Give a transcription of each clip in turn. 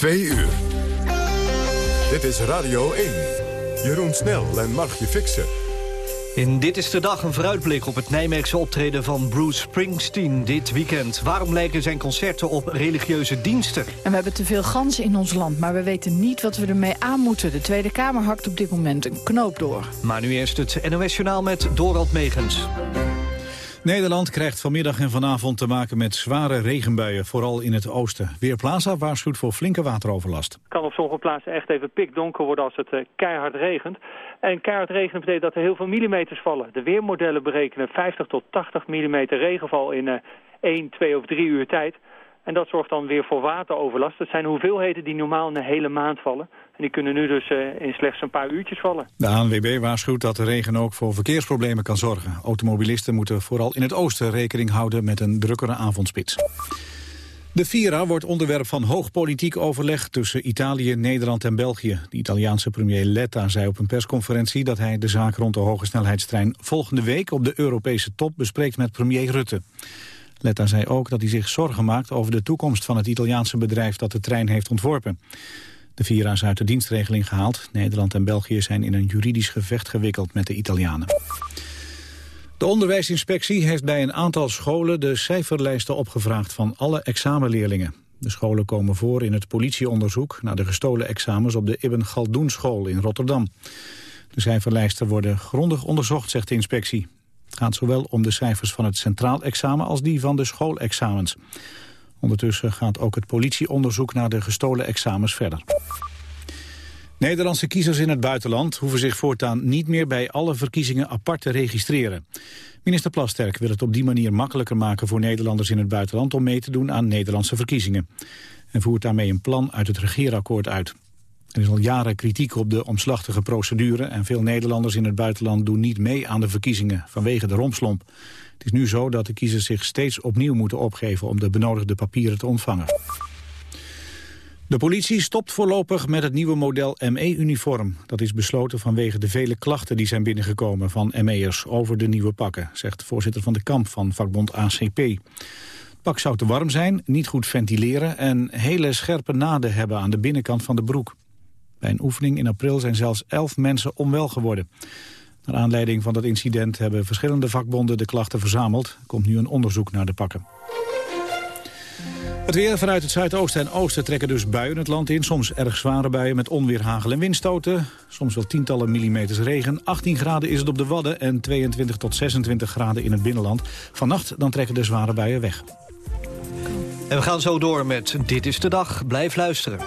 Twee uur. Dit is Radio 1. Jeroen Snel en Margje Fixer. In Dit is de Dag een vooruitblik op het Nijmeegse optreden van Bruce Springsteen dit weekend. Waarom lijken zijn concerten op religieuze diensten? En we hebben te veel ganzen in ons land, maar we weten niet wat we ermee aan moeten. De Tweede Kamer hakt op dit moment een knoop door. Maar nu eerst het NOS Journaal met Dorald Megens. Nederland krijgt vanmiddag en vanavond te maken met zware regenbuien, vooral in het oosten. Weerplaza waarschuwt voor flinke wateroverlast. Het kan op sommige plaatsen echt even pikdonker worden als het eh, keihard regent. En keihard regenen betekent dat er heel veel millimeters vallen. De weermodellen berekenen 50 tot 80 millimeter regenval in uh, 1, 2 of 3 uur tijd. En dat zorgt dan weer voor wateroverlast. Dat zijn hoeveelheden die normaal een hele maand vallen. Die kunnen nu dus uh, in slechts een paar uurtjes vallen. De ANWB waarschuwt dat de regen ook voor verkeersproblemen kan zorgen. Automobilisten moeten vooral in het oosten rekening houden met een drukkere avondspits. De Vira wordt onderwerp van hoog politiek overleg tussen Italië, Nederland en België. De Italiaanse premier Letta zei op een persconferentie dat hij de zaak rond de hoge snelheidstrein volgende week op de Europese top bespreekt met premier Rutte. Letta zei ook dat hij zich zorgen maakt over de toekomst van het Italiaanse bedrijf dat de trein heeft ontworpen. De Vira is uit de dienstregeling gehaald. Nederland en België zijn in een juridisch gevecht gewikkeld met de Italianen. De onderwijsinspectie heeft bij een aantal scholen de cijferlijsten opgevraagd van alle examenleerlingen. De scholen komen voor in het politieonderzoek naar de gestolen examens op de Ibn Galdoen school in Rotterdam. De cijferlijsten worden grondig onderzocht, zegt de inspectie. Het gaat zowel om de cijfers van het centraal examen als die van de schoolexamens. Ondertussen gaat ook het politieonderzoek naar de gestolen examens verder. Nederlandse kiezers in het buitenland hoeven zich voortaan niet meer bij alle verkiezingen apart te registreren. Minister Plasterk wil het op die manier makkelijker maken voor Nederlanders in het buitenland om mee te doen aan Nederlandse verkiezingen. En voert daarmee een plan uit het regeerakkoord uit. Er is al jaren kritiek op de omslachtige procedure... en veel Nederlanders in het buitenland doen niet mee aan de verkiezingen vanwege de rompslomp. Het is nu zo dat de kiezers zich steeds opnieuw moeten opgeven... om de benodigde papieren te ontvangen. De politie stopt voorlopig met het nieuwe model ME-uniform. Dat is besloten vanwege de vele klachten die zijn binnengekomen van ME'ers over de nieuwe pakken, zegt voorzitter van de kamp van vakbond ACP. Het pak zou te warm zijn, niet goed ventileren en hele scherpe naden hebben aan de binnenkant van de broek. Bij een oefening in april zijn zelfs elf mensen onwel geworden. Naar aanleiding van dat incident hebben verschillende vakbonden de klachten verzameld. Er komt nu een onderzoek naar de pakken. Het weer vanuit het zuidoosten en oosten trekken dus buien het land in. Soms erg zware buien met onweer, hagel en windstoten. Soms wel tientallen millimeters regen. 18 graden is het op de Wadden en 22 tot 26 graden in het binnenland. Vannacht dan trekken de zware buien weg. En we gaan zo door met Dit is de Dag. Blijf luisteren.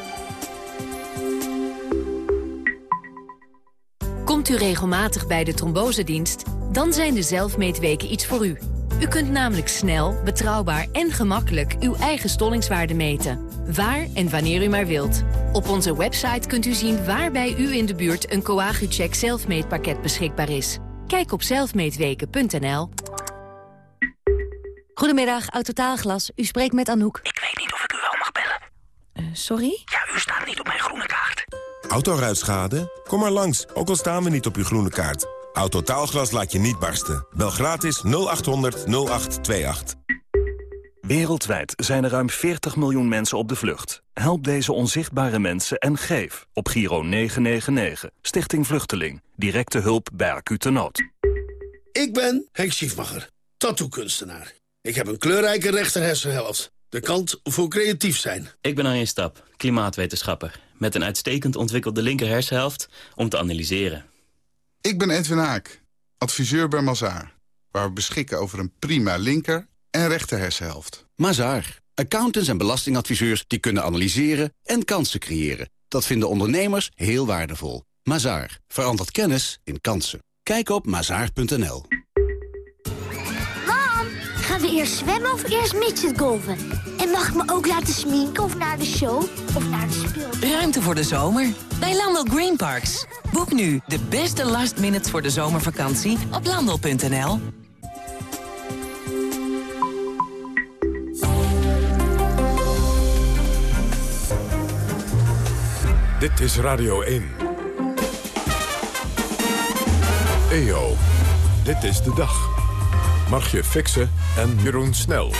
Komt u regelmatig bij de trombosedienst? Dan zijn de zelfmeetweken iets voor u. U kunt namelijk snel, betrouwbaar en gemakkelijk uw eigen stollingswaarde meten. Waar en wanneer u maar wilt. Op onze website kunt u zien waar bij u in de buurt een Coagucheck zelfmeetpakket beschikbaar is. Kijk op zelfmeetweken.nl. Goedemiddag, Autotaalglas. U spreekt met Anouk. Ik weet niet of ik u wel mag bellen. Uh, sorry? Ja, u staat niet op mijn groene kaart. Autoruitschade? Kom maar langs, ook al staan we niet op uw groene kaart. Autotaalglas laat je niet barsten. Bel gratis 0800 0828. Wereldwijd zijn er ruim 40 miljoen mensen op de vlucht. Help deze onzichtbare mensen en geef op Giro 999. Stichting Vluchteling. Directe hulp bij acute nood. Ik ben Henk Schiefmacher, tattoo-kunstenaar. Ik heb een kleurrijke rechterhersenhelft. De kant voor creatief zijn. Ik ben Arjen Stap, klimaatwetenschapper. Met een uitstekend ontwikkelde linker hersenhelft om te analyseren. Ik ben Edwin Haak, adviseur bij Mazaar. Waar we beschikken over een prima linker en rechter hersenhelft. Mazaar. Accountants en belastingadviseurs die kunnen analyseren en kansen creëren. Dat vinden ondernemers heel waardevol. Mazaar. Verandert kennis in kansen. Kijk op mazaar.nl. We eerst zwemmen of eerst midgetgolven? En mag ik me ook laten sminken of naar de show of naar de speel? Ruimte voor de zomer bij Landel Green Parks. Boek nu de beste last minutes voor de zomervakantie op landel.nl. Dit is Radio 1. EO, dit is de dag. Margje Fixen en Jeroen Snel.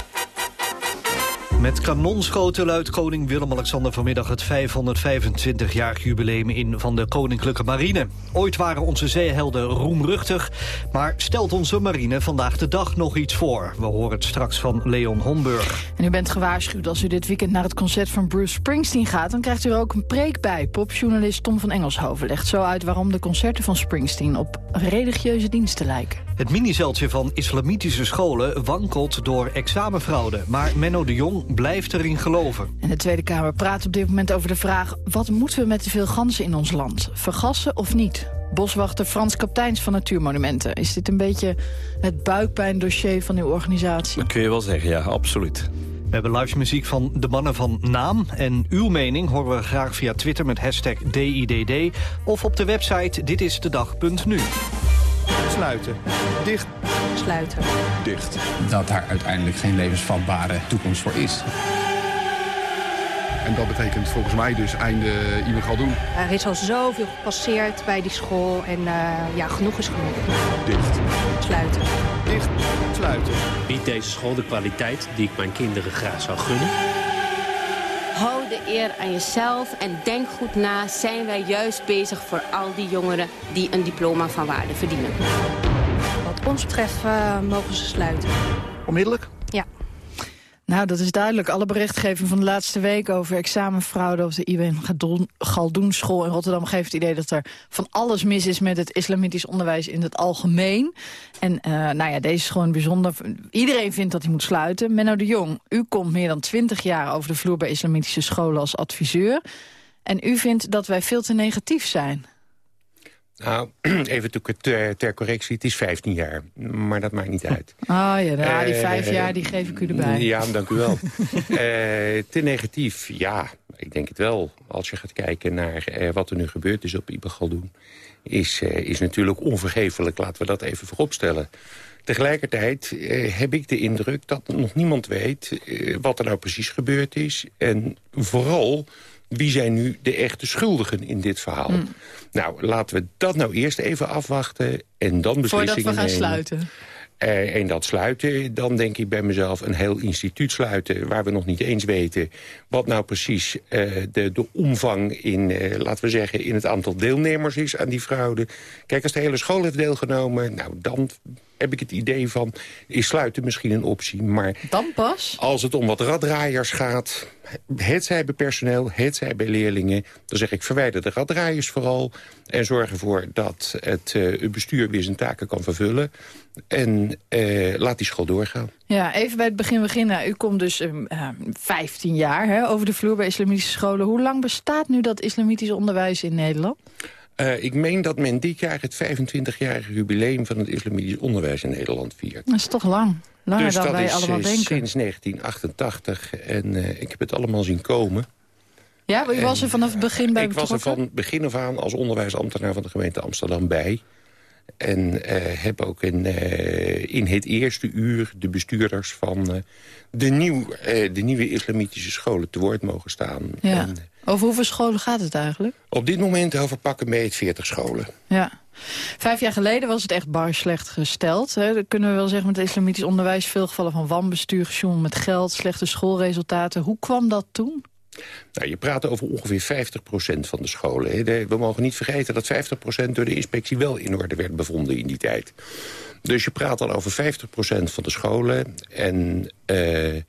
Met kanonschoten luidt koning Willem-Alexander vanmiddag het 525-jarig jubileum in van de Koninklijke Marine. Ooit waren onze zeehelden roemruchtig, maar stelt onze marine vandaag de dag nog iets voor. We horen het straks van Leon Homburg. En u bent gewaarschuwd als u dit weekend naar het concert van Bruce Springsteen gaat... dan krijgt u er ook een preek bij. Popjournalist Tom van Engelshoven legt zo uit waarom de concerten van Springsteen op religieuze diensten lijken. Het minizeltje van islamitische scholen wankelt door examenfraude. Maar Menno de Jong blijft erin geloven. En de Tweede Kamer praat op dit moment over de vraag... wat moeten we met te veel ganzen in ons land? Vergassen of niet? Boswachter Frans Kapteins van Natuurmonumenten. Is dit een beetje het buikpijndossier van uw organisatie? Dat kun je wel zeggen, ja, absoluut. We hebben live muziek van de mannen van Naam. En uw mening horen we graag via Twitter met hashtag DIDD... of op de website ditistedag.nu. Sluiten. Dicht. Sluiten. Dicht. Dat daar uiteindelijk geen levensvatbare toekomst voor is. En dat betekent volgens mij dus einde Ibe Galdoen. Er is al zoveel gepasseerd bij die school en uh, ja, genoeg is genoeg. Dicht. Sluiten. Dicht. Sluiten. Biedt deze school de kwaliteit die ik mijn kinderen graag zou gunnen? Hou de eer aan jezelf en denk goed na. Zijn wij juist bezig voor al die jongeren die een diploma van waarde verdienen? Wat ons betreft uh, mogen ze sluiten. Onmiddellijk? Nou, dat is duidelijk. Alle berichtgeving van de laatste week over examenfraude... op de Iben Galdoenschool in Rotterdam geeft het idee... dat er van alles mis is met het islamitisch onderwijs in het algemeen. En uh, nou ja, deze school in bijzonder... Iedereen vindt dat hij moet sluiten. Menno de Jong, u komt meer dan twintig jaar over de vloer... bij islamitische scholen als adviseur. En u vindt dat wij veel te negatief zijn. Nou, even ter, ter, correctie, het is 15 jaar. Maar dat maakt niet uit. Ah oh ja, nou, die vijf uh, jaar die geef ik u erbij. Ja, dank u wel. uh, te negatief, ja, ik denk het wel. Als je gaat kijken naar uh, wat er nu gebeurd is op Ibe Galdoen... Is, is natuurlijk onvergeeflijk, laten we dat even vooropstellen. Tegelijkertijd heb ik de indruk dat nog niemand weet... wat er nou precies gebeurd is. En vooral wie zijn nu de echte schuldigen in dit verhaal? Mm. Nou, laten we dat nou eerst even afwachten en dan beslissingen Voordat we gaan nemen. sluiten. Uh, en dat sluiten, dan denk ik bij mezelf een heel instituut sluiten... waar we nog niet eens weten wat nou precies uh, de, de omvang in, uh, laten we zeggen... in het aantal deelnemers is aan die fraude. Kijk, als de hele school heeft deelgenomen, nou dan heb ik het idee van... is sluiten misschien een optie, maar... Dan pas? Als het om wat raddraaiers gaat, het zij bij personeel, het zij bij leerlingen... dan zeg ik verwijder de raddraaiers vooral... en zorg ervoor dat het uh, bestuur weer zijn taken kan vervullen... en uh, laat die school doorgaan. Ja, even bij het begin beginnen. U komt dus uh, 15 jaar hè, over de vloer bij islamitische scholen. Hoe lang bestaat nu dat islamitisch onderwijs in Nederland? Uh, ik meen dat men dit jaar het 25-jarige jubileum van het islamitisch onderwijs in Nederland viert. Dat is toch lang. Langer dus dan dat wij is allemaal uh, denken. sinds 1988 en uh, ik heb het allemaal zien komen. Ja, u was er vanaf het begin bij Ik was er van begin af aan als onderwijsambtenaar van de gemeente Amsterdam bij. En uh, heb ook in, uh, in het eerste uur de bestuurders van uh, de, nieuw, de nieuwe islamitische scholen te woord mogen staan. Ja. En, over hoeveel scholen gaat het eigenlijk? op dit moment over pakken mee 40 scholen. Ja. Vijf jaar geleden was het echt bar slecht gesteld. Hè. Dat kunnen we wel zeggen met het islamitisch onderwijs. Veel gevallen van wanbestuur, gesjoemel met geld, slechte schoolresultaten. Hoe kwam dat toen? Nou, je praat over ongeveer 50% van de scholen. Hè. We mogen niet vergeten dat 50% door de inspectie wel in orde werd bevonden in die tijd. Dus je praat al over 50% van de scholen. En uh,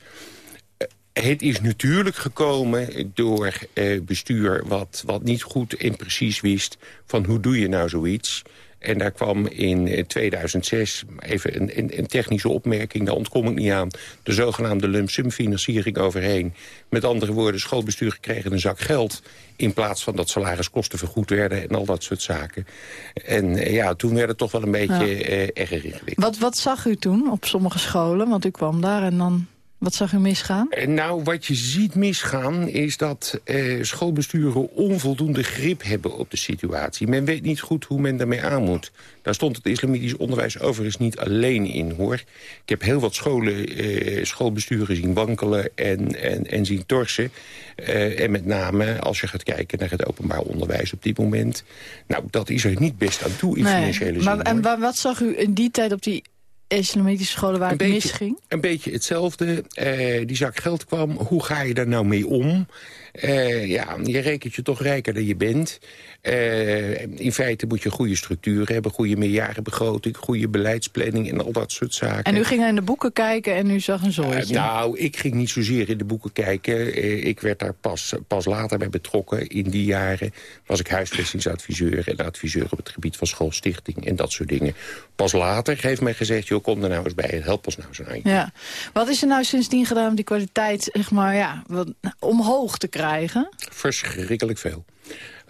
het is natuurlijk gekomen door uh, bestuur wat, wat niet goed en precies wist... van hoe doe je nou zoiets... En daar kwam in 2006, even een, een, een, technische opmerking, daar ontkom ik niet aan... de zogenaamde lump sum financiering overheen. Met andere woorden, schoolbestuur kregen een zak geld... in plaats van dat salariskosten vergoed werden en al dat soort zaken. En ja, toen werd het toch wel een beetje ja. uh, erg ingewikkeld. Wat, wat zag u toen op sommige scholen? Want u kwam daar en dan... Wat zag u misgaan? Nou, wat je ziet misgaan is dat eh, schoolbesturen onvoldoende grip hebben op de situatie. Men weet niet goed hoe men daarmee aan moet. Daar stond het islamitisch onderwijs overigens niet alleen in, hoor. Ik heb heel wat scholen, eh, schoolbesturen zien wankelen en, en, en zien torsen. Uh, en met name als je gaat kijken naar het openbaar onderwijs op dit moment. Nou, dat is er niet best aan toe in nee, financiële zin. Maar, en wat zag u in die tijd op die islamitische scholen waar Een het beetje, misging? een beetje hetzelfde. Eh, die zak geld kwam. Hoe ga je daar nou mee om? Eh, ja, je rekent je toch rijker dan je bent. Eh, in feite moet je goede structuren hebben. Goede meerjarenbegroting, goede beleidsplanning en al dat soort zaken. En u ging in de boeken kijken en u zag een zooitje. Eh, nou, ik ging niet zozeer in de boeken kijken. Eh, ik werd daar pas, pas later bij betrokken. In die jaren was ik huisvestingsadviseur... en adviseur op het gebied van schoolstichting en dat soort dingen. Pas later heeft men gezegd... joh, kom er nou eens bij, help ons nou een eindje. Ja. Wat is er nou sindsdien gedaan om die kwaliteit zeg maar, ja, wat, omhoog te krijgen? Verschrikkelijk veel.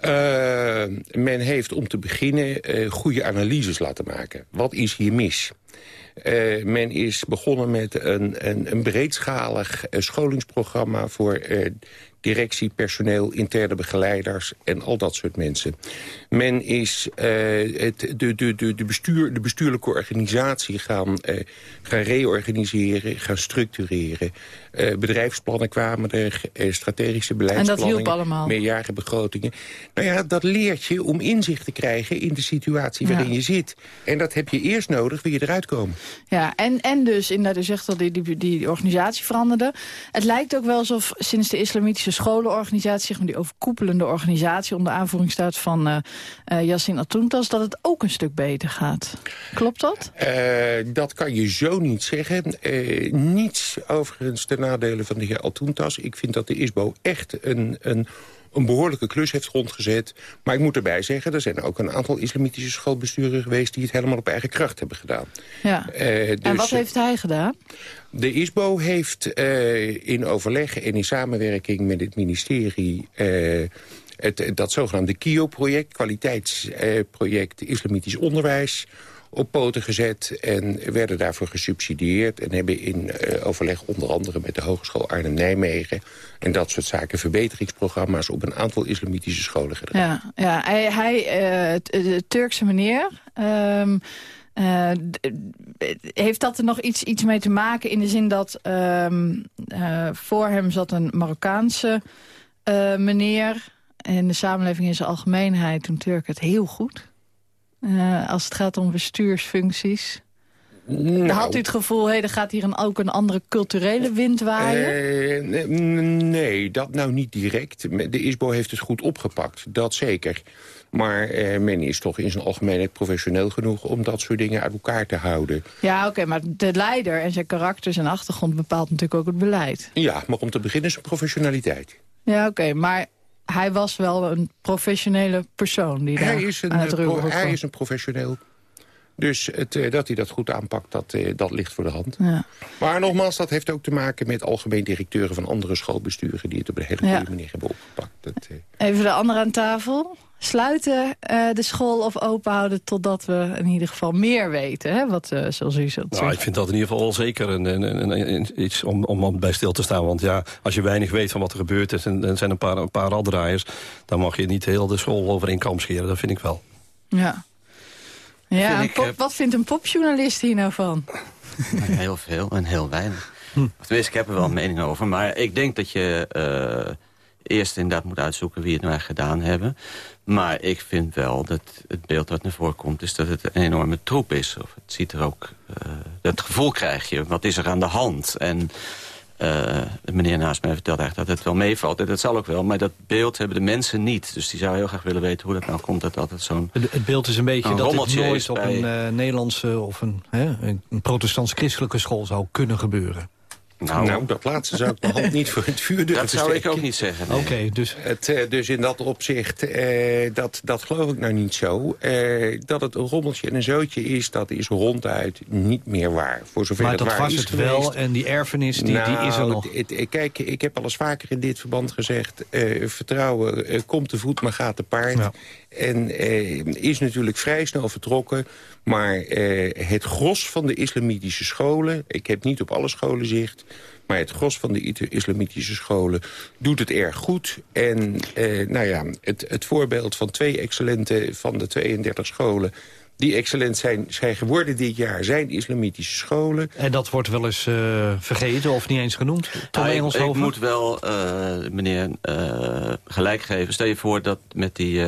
Uh, men heeft om te beginnen uh, goede analyses laten maken. Wat is hier mis? Uh, men is begonnen met een, een, een breedschalig scholingsprogramma... voor directie, personeel, interne begeleiders en al dat soort mensen. Men is het, de, de, de, bestuur, de bestuurlijke organisatie gaan, gaan reorganiseren, gaan structureren. Uh, bedrijfsplannen kwamen er, strategische beleidsplannen. En dat hielp allemaal? Meerjarige begrotingen. Nou ja, dat leert je om inzicht te krijgen in de situatie waarin ja. je zit. En dat heb je eerst nodig, wil je eruit komen. Ja, en, en dus, inderdaad, u zegt dat die, die, die organisatie veranderde. Het lijkt ook wel alsof sinds de islamitische scholenorganisatie, zeg maar die overkoepelende organisatie onder aanvoering staat van uh, uh, Yassin Atuntas, dat het ook een stuk beter gaat. Klopt dat? Uh, dat kan je zo niet zeggen. niets overigens ten nadele van de heer Atuntas. Ik vind dat de ISBO echt een, een een behoorlijke klus heeft rondgezet. Maar ik moet erbij zeggen, er zijn ook een aantal islamitische schoolbesturen geweest... die het helemaal op eigen kracht hebben gedaan. Ja. Uh, dus, en wat heeft hij gedaan? De ISBO heeft uh, in overleg en in samenwerking met het ministerie... Uh, het, dat zogenaamde KIO-project, kwaliteitsproject Islamitisch Onderwijs op poten gezet en werden daarvoor gesubsidieerd... en hebben in uh, overleg onder andere met de Hogeschool Arnhem-Nijmegen... en dat soort zaken verbeteringsprogramma's op een aantal islamitische scholen gedaan. Ja, ja hij, hij uh, de Turkse meneer... Uh, heeft dat er nog iets, iets mee te maken in de zin dat um, voor hem zat een Marokkaanse meneer... en de samenleving in zijn algemeenheid doen Turken het heel goed... Uh, als het gaat om bestuursfuncties? Nou, Had u het gevoel, hey, er gaat hier een, ook een andere culturele wind waaien? Uh, nee, dat nou niet direct. De ISBO heeft het goed opgepakt, dat zeker. Maar uh, men is toch in zijn algemeenheid professioneel genoeg... om dat soort dingen uit elkaar te houden. Ja, oké, okay, maar de leider en zijn karakter, zijn achtergrond... bepaalt natuurlijk ook het beleid. Ja, maar om te beginnen zijn professionaliteit. Ja, oké, okay, maar hij was wel een professionele persoon die hij daar is een, aan het pro, Hij is een professioneel. Dus het, uh, dat hij dat goed aanpakt, dat, uh, dat ligt voor de hand. Ja. Maar nogmaals, dat heeft ook te maken met algemeen directeuren van andere schoolbesturen... die het op een hele goede ja. manier hebben opgepakt. Dat. Even de andere aan tafel. Sluiten de school of openhouden totdat we in ieder geval meer weten? Hè? Wat, zoals u zult nou, ik vind dat in ieder geval zeker een, een, een, een, iets om, om bij stil te staan. Want ja, als je weinig weet van wat er gebeurd is... en er zijn een paar, een paar raddraaiers... dan mag je niet heel de school over één kam scheren. Dat vind ik wel. Ja. Ja, ik, pop, wat vindt een popjournalist hier nou van? Heel veel en heel weinig. Hm. Tenminste, ik heb er wel een mening over. Maar ik denk dat je uh, eerst inderdaad moet uitzoeken wie het nou echt gedaan hebben. Maar ik vind wel dat het beeld wat naar voren komt... is dat het een enorme troep is. Of het ziet er ook... Uh, dat gevoel krijg je. Wat is er aan de hand? En... Uh, de meneer naast mij vertelt eigenlijk dat het wel meevalt. En dat zal ook wel, maar dat beeld hebben de mensen niet. Dus die zou heel graag willen weten hoe dat nou komt. Dat altijd zo'n Het, het beeld is een beetje een dat het nooit op bij- een uh, Nederlandse of een, hè, een, een protestants-christelijke school zou kunnen gebeuren. Nou, dat laatste zou ik de hand niet voor het vuur durven Dat zou ik ook niet zeggen. Oké, dus... Het, eh, dus in dat opzicht, eh, dat, dat geloof ik nou niet zo. Eh, dat het een rommeltje en een zootje is, dat is ronduit niet meer waar. Voor zover Maar het dat waar was is het geweest. wel en die erfenis, die, die is er Nou, nog. het- het- kijk, ik heb al eens vaker in dit verband gezegd... eh, vertrouwen eh, komt te voet, maar gaat te paard. En eh, is natuurlijk vrij snel vertrokken. Maar eh, het gros van de islamitische scholen... ik heb niet op alle scholen zicht... maar het gros van de islamitische scholen doet het erg goed. En eh, nou ja, het, het voorbeeld van twee excellente van de 32 scholen die excellent zijn, zijn geworden dit jaar... zijn islamitische scholen. En dat wordt wel eens uh, vergeten of niet eens genoemd? Nou, ik, ik, moet wel uh, meneer uh, gelijk geven. Stel je voor dat met die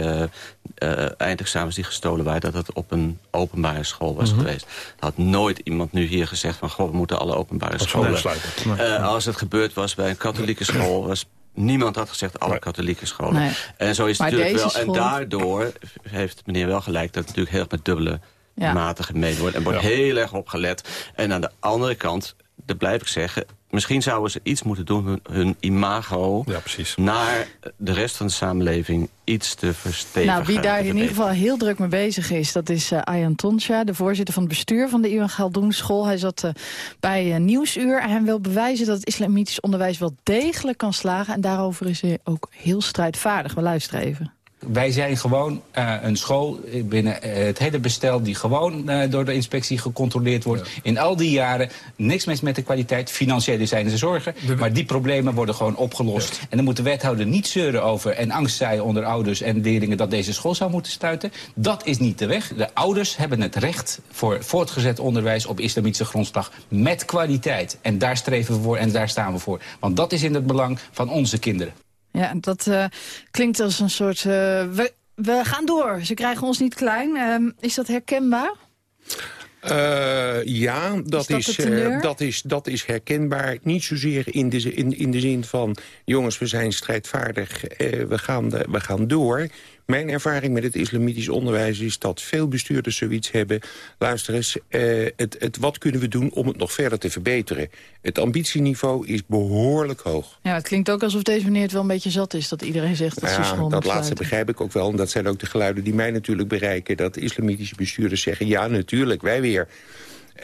eindexamens die gestolen waren... dat het op een openbare school was mm -hmm. geweest. had nooit iemand nu hier gezegd van... goh, we moeten alle openbare scholen... sluiten. als het gebeurd was bij een katholieke school... was Niemand had gezegd alle katholieke scholen. Nee. En zo is het maar natuurlijk wel. En daardoor heeft meneer wel gelijk dat het natuurlijk heel erg met dubbele ja. maten gemeten wordt. En wordt ja. heel erg opgelet. En aan de andere kant, dat blijf ik zeggen misschien zouden ze iets moeten doen, hun, hun imago... Ja, precies. naar de rest van de samenleving iets te verstevigen. Nou, wie daar in ieder geval heel druk mee bezig is... dat is uh, Ayan Tonsja, de voorzitter van het bestuur van de Iwan Galdoen School. Hij zat uh, bij uh, Nieuwsuur en hij wil bewijzen dat het islamitisch onderwijs... wel degelijk kan slagen en daarover is hij ook heel strijdvaardig. We luisteren even. Wij zijn gewoon uh, een school binnen uh, het hele bestel... die gewoon uh, door de inspectie gecontroleerd wordt. Ja. In al die jaren niks mis met de kwaliteit. Financiële zijn ze zorgen. De... Maar die problemen worden gewoon opgelost. Ja. En dan moet de wethouder niet zeuren over... en angst zaaien onder ouders en leerlingen... dat deze school zou moeten stuiten. Dat is niet de weg. De ouders hebben het recht voor voortgezet onderwijs... op islamitische grondslag met kwaliteit. En daar streven we voor en daar staan we voor. Want dat is in het belang van onze kinderen. Ja, dat uh, klinkt als een soort... Uh, we, we gaan door, ze krijgen ons niet klein. Uh, is dat herkenbaar? Uh, ja, dat is, dat, is, dat, is, dat is herkenbaar. Niet zozeer in de, in, in de zin van... jongens, we zijn strijdvaardig, we, gaan de, we gaan door... Mijn ervaring met het islamitisch onderwijs is dat veel bestuurders zoiets hebben. Luister eens, uh, het, het, wat kunnen we doen om het nog verder te verbeteren? Het ambitieniveau is behoorlijk hoog. Ja, het klinkt ook alsof deze meneer het wel een beetje zat is... dat iedereen zegt dat ze ja, Dat laatste begrijp ik ook wel. En dat zijn ook de geluiden die mij natuurlijk bereiken... dat islamitische bestuurders zeggen, ja, natuurlijk, wij weer.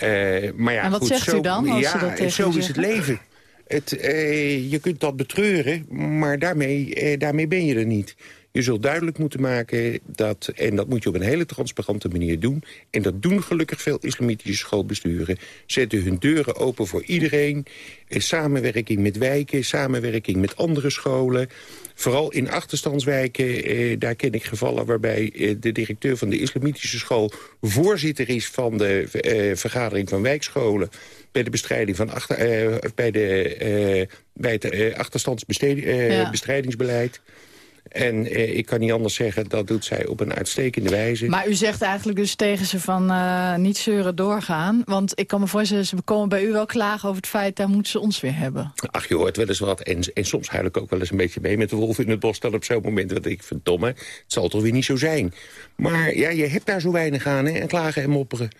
Uh, maar ja, en wat goed, zegt zo, u dan? Als ja, dat zo is het leven. Het, uh, je kunt dat betreuren, maar daarmee, uh, daarmee ben je er niet. Je zult duidelijk moeten maken dat, en dat moet je op een hele transparante manier doen... en dat doen gelukkig veel islamitische schoolbesturen... zetten hun deuren open voor iedereen, samenwerking met wijken... samenwerking met andere scholen... Vooral in achterstandswijken, eh, daar ken ik gevallen waarbij eh, de directeur van de islamitische school voorzitter is van de eh, vergadering van wijkscholen bij de bestrijding van achter, eh, bij, de, eh, bij het eh, achterstandsbestrijdingsbeleid. En eh, ik kan niet anders zeggen, dat doet zij op een uitstekende wijze. Maar u zegt eigenlijk dus tegen ze van uh, niet zeuren doorgaan. Want ik kan me voorstellen, ze komen bij u wel klagen over het feit... daar moeten ze ons weer hebben. Ach, je hoort wel eens wat. En, en soms huil ik ook wel eens een beetje mee met de wolf in het bos... dan op zo'n moment dat ik vind, domme, het zal toch weer niet zo zijn. Maar ja, je hebt daar zo weinig aan, hè, en klagen en mopperen.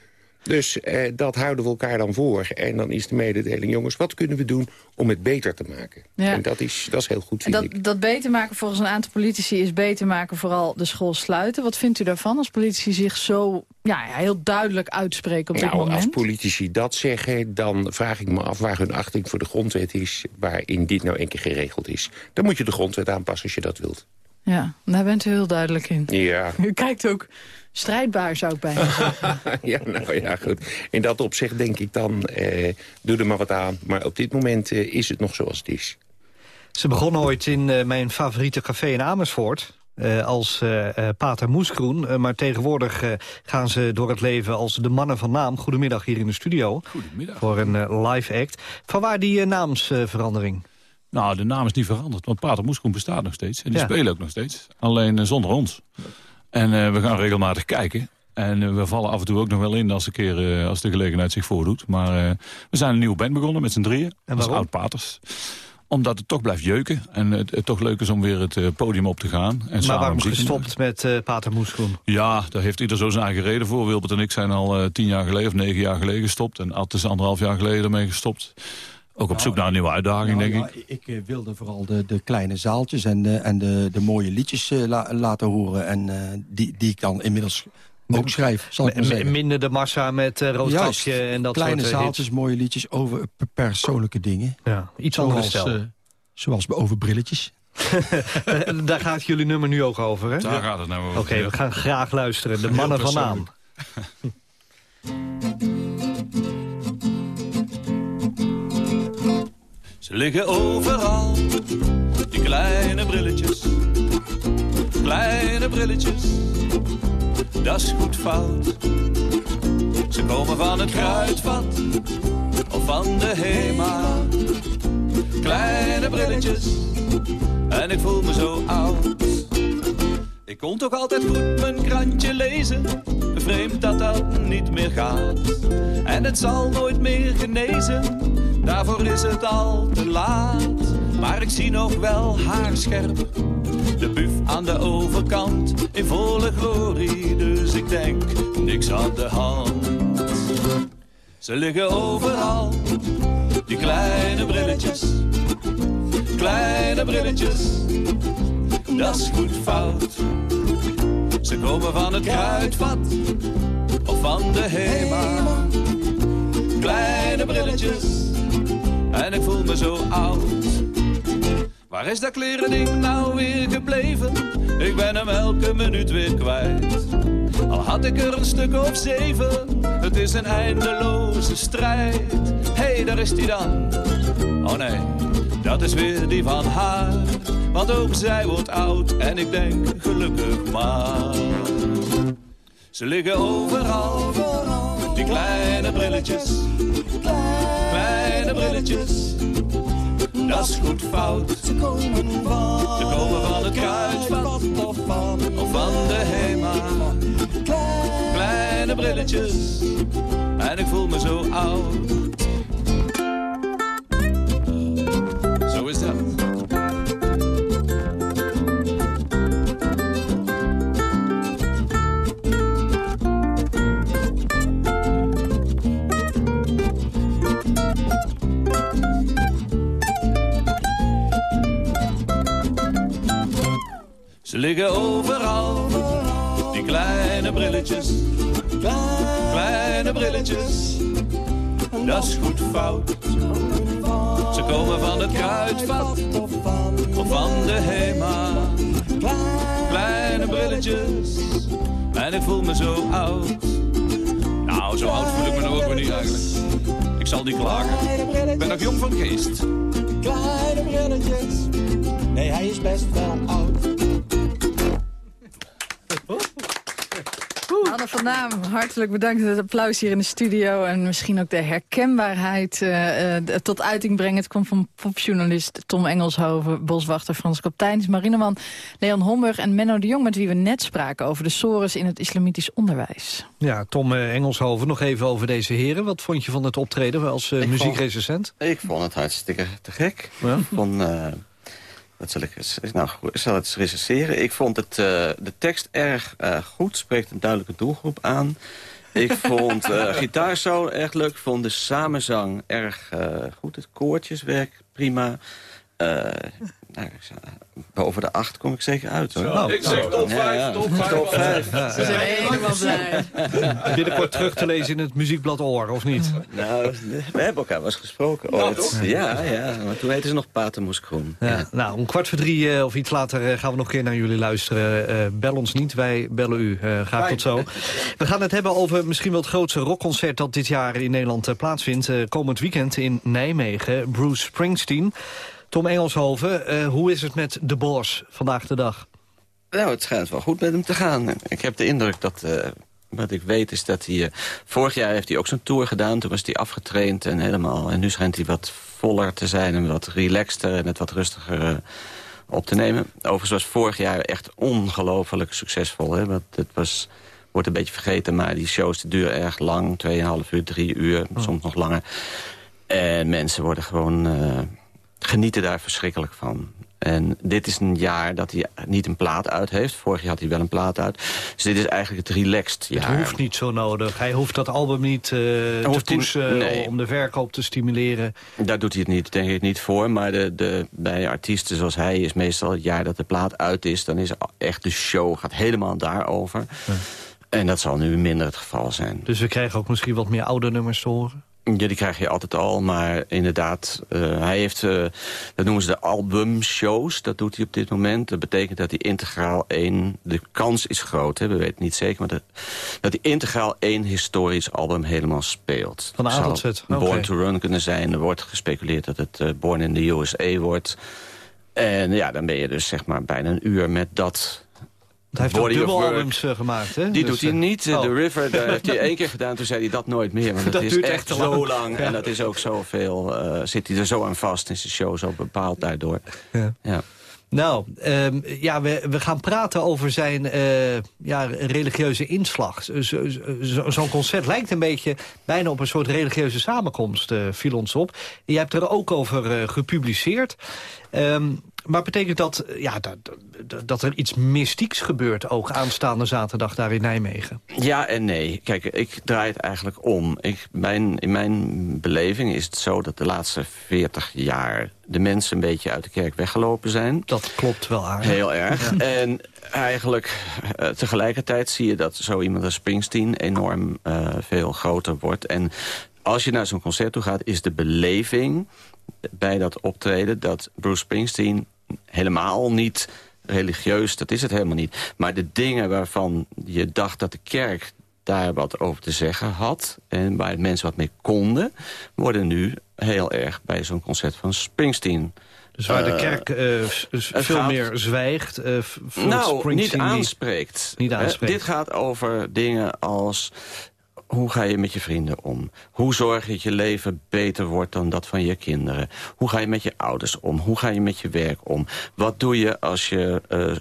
Dus eh, dat houden we elkaar dan voor. En dan is de mededeling, jongens, wat kunnen we doen om het beter te maken? Ja. En dat is, dat is heel goed, vind dat, ik. Dat beter maken volgens een aantal politici is beter maken vooral de school sluiten. Wat vindt u daarvan als politici zich zo ja, heel duidelijk uitspreken op nou, dit moment? Als politici dat zeggen, dan vraag ik me af waar hun achting voor de grondwet is... waarin dit nou een keer geregeld is. Dan moet je de grondwet aanpassen als je dat wilt. Ja, daar bent u heel duidelijk in. Ja. U kijkt ook strijdbaar, zou ik bijna zeggen. ja, nou ja, goed. In dat opzicht denk ik dan, eh, doe er maar wat aan. Maar op dit moment eh, is het nog zoals het is. Ze begonnen ooit in uh, mijn favoriete café in Amersfoort... Uh, als uh, Pater Moeskroen. maar tegenwoordig gaan ze door het leven als de mannen van naam. Goedemiddag hier in de studio. Goedemiddag. Voor een live act. Vanwaar die naamsverandering? Nou, de naam is niet veranderd, want Pater Moeskroen bestaat nog steeds. En die ja. spelen ook nog steeds. Alleen zonder ons. En uh, we gaan regelmatig kijken. En uh, we vallen af en toe ook nog wel in als, een keer, uh, als de gelegenheid zich voordoet. Maar we zijn een nieuwe band begonnen met z'n drieën. En oud-paters. Omdat het toch blijft jeuken. En het, het toch leuk is om weer het podium op te gaan. En maar waarom gestopt met Pater Moeskroen? Ja, daar heeft ieder zo zijn eigen reden voor. Wilbert en ik zijn al tien jaar geleden of negen jaar geleden gestopt. En Ad is anderhalf jaar geleden ermee gestopt. Ook op zoek naar een nieuwe uitdaging, nou, denk ja, ik. Ik uh, wilde vooral de, de kleine zaaltjes en de, en de, de mooie liedjes uh, la, laten horen. En uh, die, die ik dan inmiddels ook schrijf, zal ik maar zeggen. Minder de massa met uh, roodkapje en dat kleine soort zaaltjes, mooie liedjes over persoonlijke dingen. Ja, iets anders zoals, zoals over brilletjes. Daar gaat jullie nummer nu ook over, hè? Daar gaat het nou over. Oké, okay, we gaan graag luisteren. De mannen van naam. Ze liggen overal, die kleine brilletjes. Kleine brilletjes, dat is goed fout. Ze komen van het kruidvat of van de Hema. Kleine brilletjes en ik voel me zo oud. Ik kon toch altijd goed mijn krantje lezen. Vreemd dat dat niet meer gaat. En het zal nooit meer genezen. Daarvoor is het al te laat. Maar ik zie nog wel haar scherp. De buf aan de overkant in volle glorie. Dus ik denk, niks aan de hand. Ze liggen overal, die kleine brilletjes. Kleine brilletjes, dat is goed fout. Ze komen van het kruidvat of van de Hema. Kleine brilletjes en ik voel me zo oud. Waar is dat kleren ding nou weer gebleven? Ik ben hem elke minuut weer kwijt. Al had ik er een stuk of zeven, het is een eindeloze strijd. Hé, hey, daar is die dan. Oh nee, dat is weer die van haar. Want ook zij wordt oud en ik denk gelukkig maar. Ze liggen overal, die kleine brilletjes. Kleine brilletjes, dat is goed fout. Ze komen van, Ze komen van het kruidvat of van, of van de Hema. Kleine brilletjes, en ik voel me zo oud. Ze liggen overal, die kleine brilletjes. Kleine brilletjes, dat is goed fout. Komen van het kruidvat of van de Hema. Kleine brilletjes, en ik voel me zo oud. Nou, zo oud voel ik me nou ook weer niet eigenlijk. Ik zal niet klagen. Ik ben nog jong van geest. Kleine brilletjes, nee hij is best wel oud. Anne van Naam, hartelijk bedankt voor het applaus hier in de studio... en misschien ook de herkenbaarheid uh, uh, tot uiting brengen. Het komt van popjournalist Tom Engelshoven, boswachter Frans Kapteins... marineman Leon Homburg en Menno de Jong... met wie we net spraken over de sores in het islamitisch onderwijs. Ja, Tom uh, Engelshoven, nog even over deze heren. Wat vond je van het optreden als muziekrecensent? Ik vond het hartstikke te gek. Ja? Van... Dat zal ik nou, zal het recenseren. Ik vond het, uh, de tekst erg uh, goed, spreekt een duidelijke doelgroep aan. Ik vond uh, gitaarsolo erg leuk. Ik vond de samenzang erg goed. Het koortjeswerk prima. Nou, boven de acht kom ik zeker uit. Hoor. Nou, ik zeg top 5, ja, ja. top 5. Top 5. Ze zijn helemaal blij. Binnenkort terug te lezen in het muziekblad Oor, of niet? Nou, we hebben elkaar wel eens gesproken ooit. ja, ja, maar toen weten ze nog Patermoes Groen. Ja. Ja. Nou, om kwart voor drie uh, of iets later uh, gaan we nog een keer naar jullie luisteren. Uh, bel ons niet, wij bellen u. graag tot zo. We gaan het hebben over misschien wel het grootste rockconcert... dat dit jaar in Nederland plaatsvindt. komend weekend in Nijmegen. Bruce Springsteen. Tom Engelshoven, uh, hoe is het met de Boss vandaag de dag? Nou, het schijnt wel goed met hem te gaan. Ik heb de indruk dat... Uh, wat ik weet is dat hij... Uh, vorig jaar heeft hij ook zijn tour gedaan. Toen was hij afgetraind en helemaal... En nu schijnt hij wat voller te zijn en wat relaxter... en het wat rustiger op te nemen. Overigens was vorig jaar echt ongelooflijk succesvol. Hè? Want het was, wordt een beetje vergeten, maar die shows duren erg lang. 2,5 uur, 3 uur, oh. soms nog langer. En mensen worden gewoon genieten daar verschrikkelijk van. En dit is een jaar dat hij niet een plaat uit heeft. Vorig jaar had hij wel een plaat uit. Dus dit is eigenlijk het relaxed jaar. Het hoeft niet zo nodig. Hij hoeft dat album niet uh, te pushen nee. om de verkoop te stimuleren. Daar doet hij het niet, denk ik niet voor. Maar de, de, bij artiesten zoals hij is meestal het jaar dat de plaat uit is... dan is echt de show gaat helemaal daarover. Ja. En dat zal nu minder het geval zijn. Dus we krijgen ook misschien wat meer oude nummers te horen? Ja, die krijg je altijd al, maar inderdaad, uh, hij heeft, uh, dat noemen ze de albumshows, dat doet hij op dit moment. Dat betekent dat hij integraal één, de kans is groot, hè, we weten het niet zeker, maar dat, dat hij integraal één historisch album helemaal speelt. Van A tot okay. Born to Run kunnen zijn, er wordt gespeculeerd dat het uh, Born in the USA wordt. En ja, dan ben je dus zeg maar bijna een uur met dat hij heeft ook Body Work. eh, gemaakt, hè? Die Dus, doet hij eh, niet. oh. The River, daar heeft hij één keer gedaan. Toen zei hij dat nooit meer. Want dat, Dat is duurt echt, zo lang. Ja. En dat is ook zoveel. eh zit hij er zo aan vast. Is de show zo bepaald daardoor. Ja. Ja. Nou, ehm, ja, we, we gaan praten over zijn eh, ja, religieuze inslag. Zo- zo- zo- Zo'n concert lijkt een beetje bijna op een soort religieuze samenkomst, eh, viel ons op. Je hebt er ook over eh, gepubliceerd. Ehm, maar betekent dat, eh, ja, dat, dat- er iets mystieks gebeurt... ook aanstaande zaterdag daar in Nijmegen? Ja en nee. Kijk, ik draai het eigenlijk om. Ik, mijn, in mijn beleving is het zo dat de laatste 40 jaar... de mensen een beetje uit de kerk weggelopen zijn. Dat klopt wel aardig. Heel erg. En eigenlijk eh, tegelijkertijd zie je dat zo iemand als Springsteen... enorm eh, veel groter wordt. En als je naar zo'n concert toe gaat, is de beleving bij dat optreden... dat Bruce Springsteen helemaal niet religieus, dat is het helemaal niet. Maar de dingen waarvan je dacht dat de kerk daar wat over te zeggen had... en waar mensen wat mee konden... worden nu heel erg bij zo'n concert van Springsteen... Dus waar de Eh, kerk eh, veel gaat- meer zwijgt... voelt nou, niet aanspreekt. Niet Hè, aanspreekt. dit gaat over dingen als... Hoe ga je met je vrienden om? Hoe zorg je dat je leven beter wordt dan dat van je kinderen? Hoe ga je met je ouders om? Hoe ga je met je werk om? Wat doe je als je eh, eh,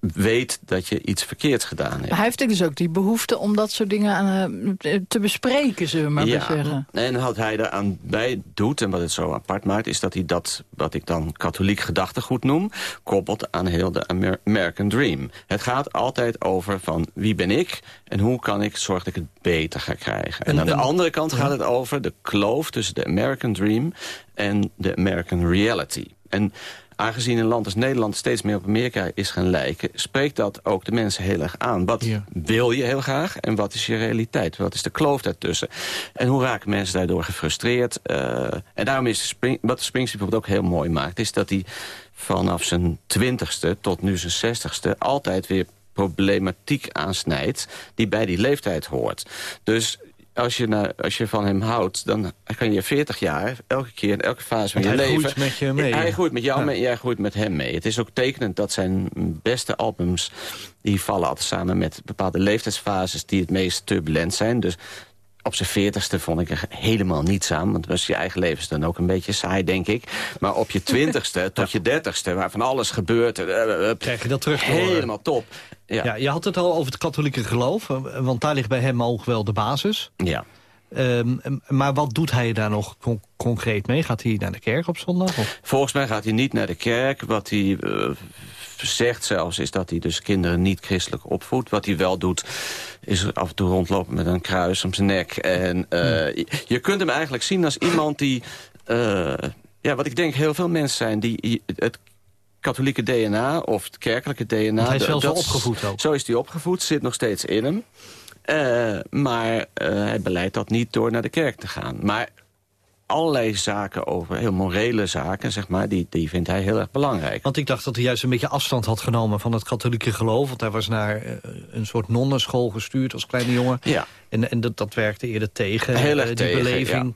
weet dat je iets verkeerds gedaan hebt? Maar hij heeft dus ook die behoefte om dat soort dingen aan, eh, te bespreken, zullen we maar ja, zeggen. en wat hij eraan bij doet en wat het zo apart maakt... is dat hij dat, wat ik dan katholiek gedachtegoed noem... koppelt aan heel de Amer- American Dream. Het gaat altijd over van wie ben ik... en hoe kan ik zorgen dat ik het beter ga krijgen. En, En- aan de en- andere kant ja. gaat het over de kloof tussen de American Dream... en de American Reality. En aangezien een land als Nederland steeds meer op Amerika is gaan lijken... spreekt dat ook de mensen heel erg aan. Wat wil je heel graag en wat is je realiteit? Wat is de kloof daartussen? En hoe raken mensen daardoor gefrustreerd? Eh, en daarom is Spring, wat Springsteen bijvoorbeeld ook heel mooi maakt... is dat hij vanaf zijn twintigste tot nu zijn zestigste... altijd weer problematiek aansnijdt die bij die leeftijd hoort. Dus als je, naar, als je van hem houdt, dan kan je 40 jaar... elke keer, in elke fase van je hij leven... groeit met je mee, Hij ja. groeit met jou Ja. mee, jij groeit met hem mee. Het is ook tekenend dat zijn beste albums... die vallen altijd samen met bepaalde leeftijdsfases... die het meest turbulent zijn. Dus op zijn veertigste vond ik er helemaal niets aan. Want was je eigen leven is dan ook een beetje saai, denk ik. Maar op je twintigste tot je dertigste, waar van alles gebeurt... eh, eh, Krijg je dat terug te. Helemaal top. Ja. Ja, je had het al over het katholieke geloof, eh, want daar ligt bij hem ook wel de basis. Ja. Ehm, maar wat doet hij daar nog con- concreet mee? Gaat hij naar de kerk op zondag? Of? Volgens mij gaat hij niet naar de kerk. Wat hij eh, zegt zelfs is dat hij dus kinderen niet christelijk opvoedt. Wat hij wel doet is af en toe rondlopen met een kruis om zijn nek. En eh, je- je kunt hem eigenlijk zien als iemand die... eh, ja, wat ik denk heel veel mensen zijn die het katholieke DNA of het kerkelijke DNA... Want hij is wel zo opgevoed ook. Zo is hij opgevoed, zit nog steeds in hem. Eh, maar hij beleidt dat niet door naar de kerk te gaan. Maar allerlei zaken over, heel morele zaken, zeg maar, die, die vindt hij heel erg belangrijk. Want ik dacht dat hij juist een beetje afstand had genomen van het katholieke geloof. Want hij was naar eh, een soort nonnenschool gestuurd als kleine jongen. Ja. En, en dat, dat werkte eerder tegen, Heel erg eh, die tegen, beleving.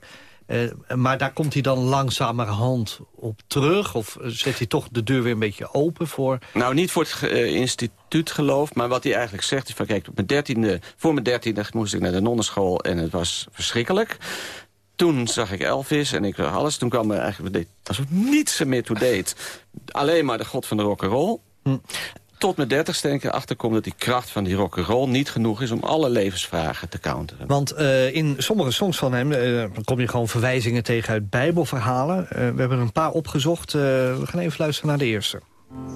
Eh, maar daar komt hij dan langzamerhand op terug? Of zet hij toch de deur weer een beetje open voor... Nou, niet voor het eh, instituut geloof, maar wat hij eigenlijk zegt is van... kijk, op mijn dertiende, voor mijn dertiende moest ik naar de nonnenschool en het was verschrikkelijk. Toen zag ik Elvis en ik zag alles. Toen kwam er eigenlijk alsof niets er meer toe deed. Alleen maar de god van de rock'n'roll. Tot mijn dertigste denk ik erachter kom dat die kracht van die rock'n'roll niet genoeg is... om alle levensvragen te counteren. Want eh, in sommige songs van hem eh, kom je gewoon verwijzingen tegen uit bijbelverhalen. Eh, we hebben er een paar opgezocht. Eh, we gaan even luisteren naar de eerste.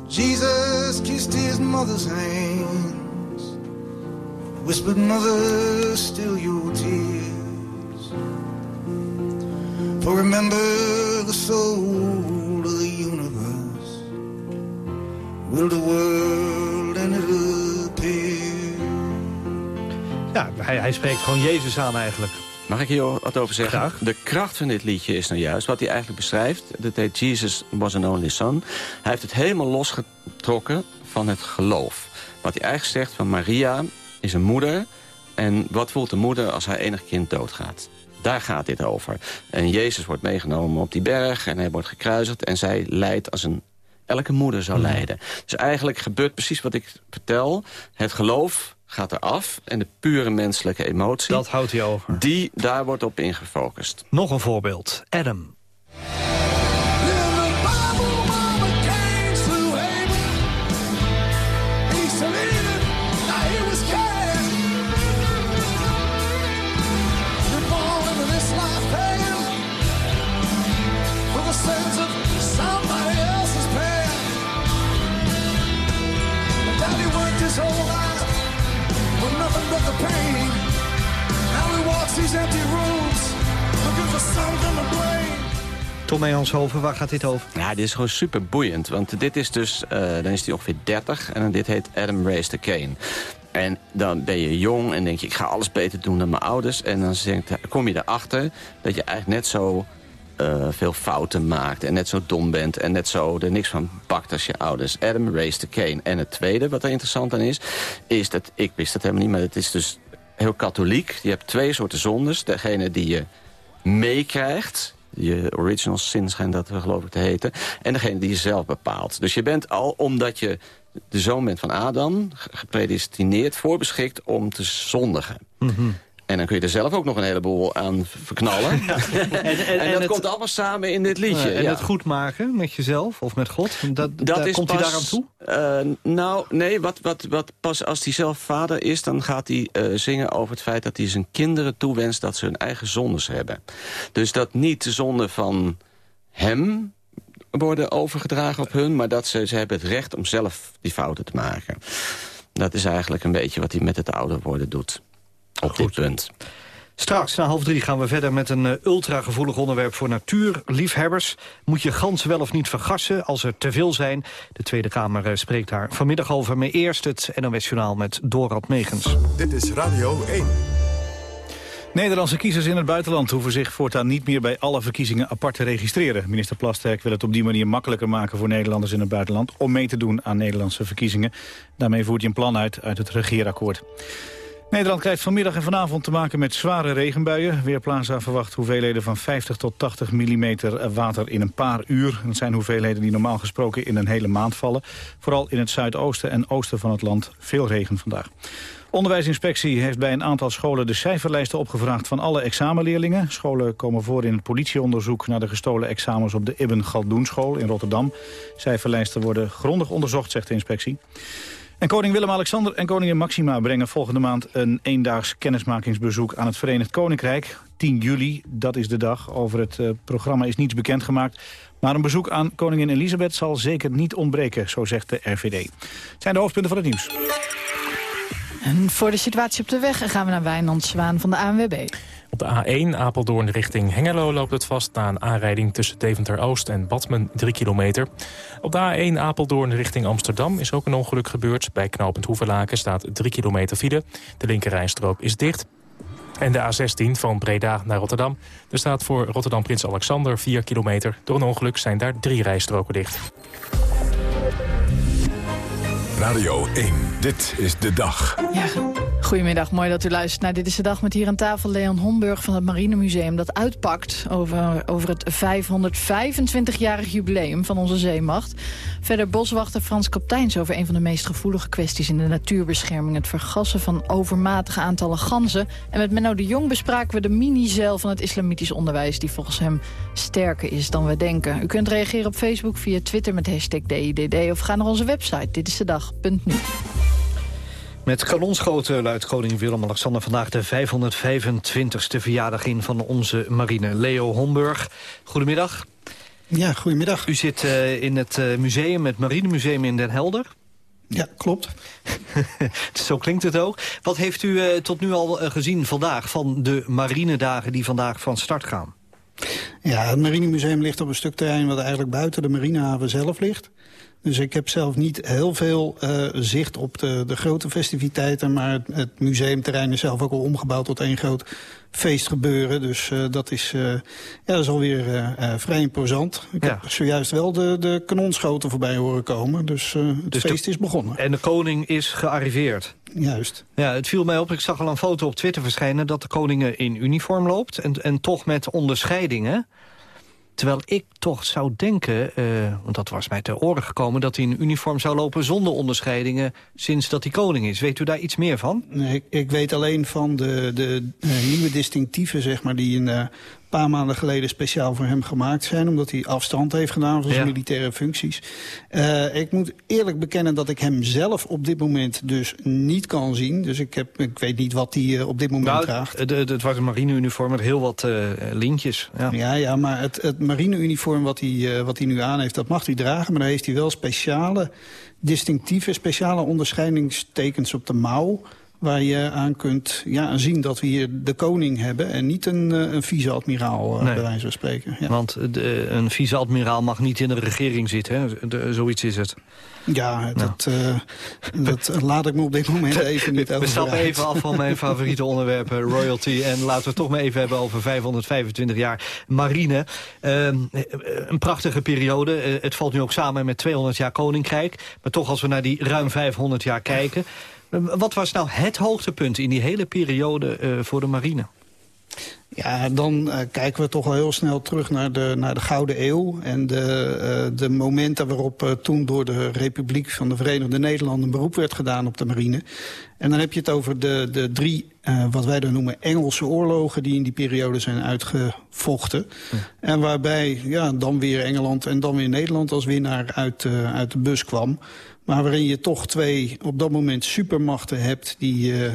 Jesus kissed his mother's hands, whispered, Mother, still your tears. For remember, the soul of the universe will the world and it'll appear. Ja, hij, hij spreekt gewoon Jezus aan eigenlijk. Mag ik hier wat over zeggen? De kracht van dit liedje is nou juist wat hij eigenlijk beschrijft. Dat heet Jesus was an only son. Hij heeft het helemaal losgetrokken van het geloof. Wat hij eigenlijk zegt van Maria is een moeder. En wat voelt de moeder als haar enig kind doodgaat? Daar gaat dit over. En Jezus wordt meegenomen op die berg en hij wordt gekruisigd. En zij lijdt als een elke moeder zou lijden. Dus eigenlijk gebeurt precies wat ik vertel. Het geloof gaat eraf en de pure menselijke emotie... Dat houdt hij over. Die, daar wordt op ingefocust. Nog een voorbeeld. Adam. Tom Janshoven, waar gaat dit over? Ja, dit is gewoon super boeiend. Want dit is dus, uh, dan is hij ongeveer 30 en dit heet Adam Race the Kane. En dan ben je jong en denk je, ik ga alles beter doen dan mijn ouders. En dan kom je erachter dat je eigenlijk net zo uh, veel fouten maakt... en net zo dom bent en net zo er niks van bakt als je ouders. Adam Race the Kane. En het tweede, wat er interessant aan is... is dat, ik wist het helemaal niet, maar het is dus heel katholiek. Je hebt twee soorten zondes. Degene die je meekrijgt je original sin schijnt dat geloof ik te heten. En degene die je zelf bepaalt. Dus je bent al, omdat je de zoon bent van Adam... gepredestineerd, voorbeschikt om te zondigen. Mm en dan kun je er zelf ook nog een heleboel aan verknallen. en, en, en, dat komt allemaal samen in dit liedje. en het goed maken met jezelf of met God, dat, dat komt hij daaraan toe? Uh, nou, nee, wat, wat, wat pas als hij zelf vader is... dan gaat hij uh, zingen over het feit dat hij zijn kinderen toewenst... dat ze hun eigen zondes hebben. Dus dat niet de zonde van hem worden overgedragen op hun... maar dat ze, ze hebben het recht om zelf die fouten te maken. Dat is eigenlijk een beetje wat hij met het ouder worden doet op Goed. dit punt. Straks, na half drie, gaan we verder met een uh, ultragevoelig onderwerp voor natuurliefhebbers. Moet je ganzen wel of niet vergassen als er te veel zijn? De Tweede Kamer uh, spreekt daar vanmiddag over. Maar eerst het NOS Journaal met Dorad Megens. Dit is Radio 1. Nederlandse kiezers in het buitenland hoeven zich voortaan niet meer bij alle verkiezingen apart te registreren. Minister Plasterk wil het op die manier makkelijker maken voor Nederlanders in het buitenland om mee te doen aan Nederlandse verkiezingen. Daarmee voert hij een plan uit uit het regeerakkoord. Nederland krijgt vanmiddag en vanavond te maken met zware regenbuien. Weerplaza verwacht hoeveelheden van 50 tot 80 mm water in een paar uur. Dat zijn hoeveelheden die normaal gesproken in een hele maand vallen. Vooral in het zuidoosten en oosten van het land veel regen vandaag. Onderwijsinspectie heeft bij een aantal scholen de cijferlijsten opgevraagd van alle examenleerlingen. Scholen komen voor in politieonderzoek naar de gestolen examens op de Ibn Galdoenschool in Rotterdam. Cijferlijsten worden grondig onderzocht, zegt de inspectie. En koning Willem-Alexander en koningin Maxima brengen volgende maand een eendaags kennismakingsbezoek aan het Verenigd Koninkrijk. 10 juli, dat is de dag. Over het uh, programma is niets bekendgemaakt. Maar een bezoek aan koningin Elisabeth zal zeker niet ontbreken, zo zegt de RVD. Het zijn de hoofdpunten van het nieuws. En voor de situatie op de weg gaan we naar Wijnand Zwaan van de ANWB. Op de A1 Apeldoorn richting Hengelo loopt het vast... na een aanrijding tussen Deventer-Oost en Badmen 3 kilometer. Op de A1 Apeldoorn richting Amsterdam is ook een ongeluk gebeurd. Bij knooppunt Hoevelaken staat 3 kilometer file. De linkerrijstrook is dicht. En de A16 van Breda naar Rotterdam. Er staat voor Rotterdam Prins Alexander 4 kilometer. Door een ongeluk zijn daar drie rijstroken dicht. Radio 1, dit is de dag. Ja, goedemiddag, mooi dat u luistert naar Dit is de Dag... met hier aan tafel Leon Homburg van het Marinemuseum... dat uitpakt over, over het 525-jarig jubileum van onze zeemacht. Verder boswachter Frans Kapteins over een van de meest gevoelige kwesties... in de natuurbescherming, het vergassen van overmatige aantallen ganzen. En met Menno de Jong bespraken we de mini-zeil van het islamitisch onderwijs... die volgens hem sterker is dan we denken. U kunt reageren op Facebook via Twitter met hashtag DIDD... of ga naar onze website, dit is de dag met kanonschoten luidt koning Willem-Alexander vandaag de 525ste verjaardag in van onze marine. Leo Homburg, goedemiddag. Ja, goedemiddag. U zit uh, in het uh, museum, het Marinemuseum in Den Helder. Ja, klopt. Zo klinkt het ook. Wat heeft u uh, tot nu al gezien vandaag van de marinedagen die vandaag van start gaan? Ja, het Marinemuseum ligt op een stuk terrein wat eigenlijk buiten de marinehaven zelf ligt. Dus ik heb zelf niet heel veel uh, zicht op de, de grote festiviteiten... maar het, het, museumterrein is zelf ook al omgebouwd tot één groot feestgebeuren. Dus uh, dat, is, uh, ja, dat is alweer vrij imposant. Ik heb zojuist wel de, de kanonschoten voorbij horen komen. Dus het dus feest is begonnen. En de koning is gearriveerd? Juist. Ja, het viel mij op, ik zag al een foto op Twitter verschijnen... dat de koning in uniform loopt en, en toch met onderscheidingen... Terwijl ik toch zou denken, eh, want dat was mij ter oren gekomen... dat hij in uniform zou lopen zonder onderscheidingen sinds dat hij koning is. Weet u daar iets meer van? Nee, ik, weet alleen van de, de uh, nieuwe distinctieven, zeg maar, die in, uh, paar maanden geleden speciaal voor hem gemaakt zijn... omdat hij afstand heeft gedaan van zijn ja. militaire functies. Uh, ik moet eerlijk bekennen dat ik hem zelf op dit moment dus niet kan zien. Dus ik, heb, ik weet niet wat hij uh, op dit moment nou, draagt. Het, het, het was een marineuniform met heel wat uh, lintjes. Ja, ja, ja maar het, het marineuniform wat hij, wat hij nu aan heeft, dat mag hij dragen. Maar daar heeft hij wel speciale distinctieve, speciale onderscheidingstekens op de mouw waar je aan kunt ja, zien dat we hier de koning hebben... en niet een, een vice-admiraal, nee. bij wijze van spreken. Ja. Want de, een vice-admiraal mag niet in de regering zitten, hè? De, zoiets is het. Ja, dat, nou. uh, dat laat ik me op dit moment even niet over. We stappen even af van mijn favoriete onderwerpen, royalty... en laten we het toch maar even hebben over 525 jaar marine. Uh, een prachtige periode. Uh, het valt nu ook samen met 200 jaar koninkrijk. Maar toch als we naar die ruim 500 jaar kijken... Wat was nou het hoogtepunt in die hele periode uh, voor de marine? Ja, dan uh, kijken we toch al heel snel terug naar de, naar de Gouden Eeuw... en de, uh, de momenten waarop uh, toen door de Republiek van de Verenigde Nederlanden... een beroep werd gedaan op de marine. En dan heb je het over de, de drie, wat wij dan noemen, Engelse oorlogen... die in die periode zijn uitgevochten. Ja. En waarbij ja, dan weer Engeland en dan weer Nederland als winnaar uit, uit de bus kwam... Maar waarin je toch twee op dat moment supermachten hebt die, uh, uh,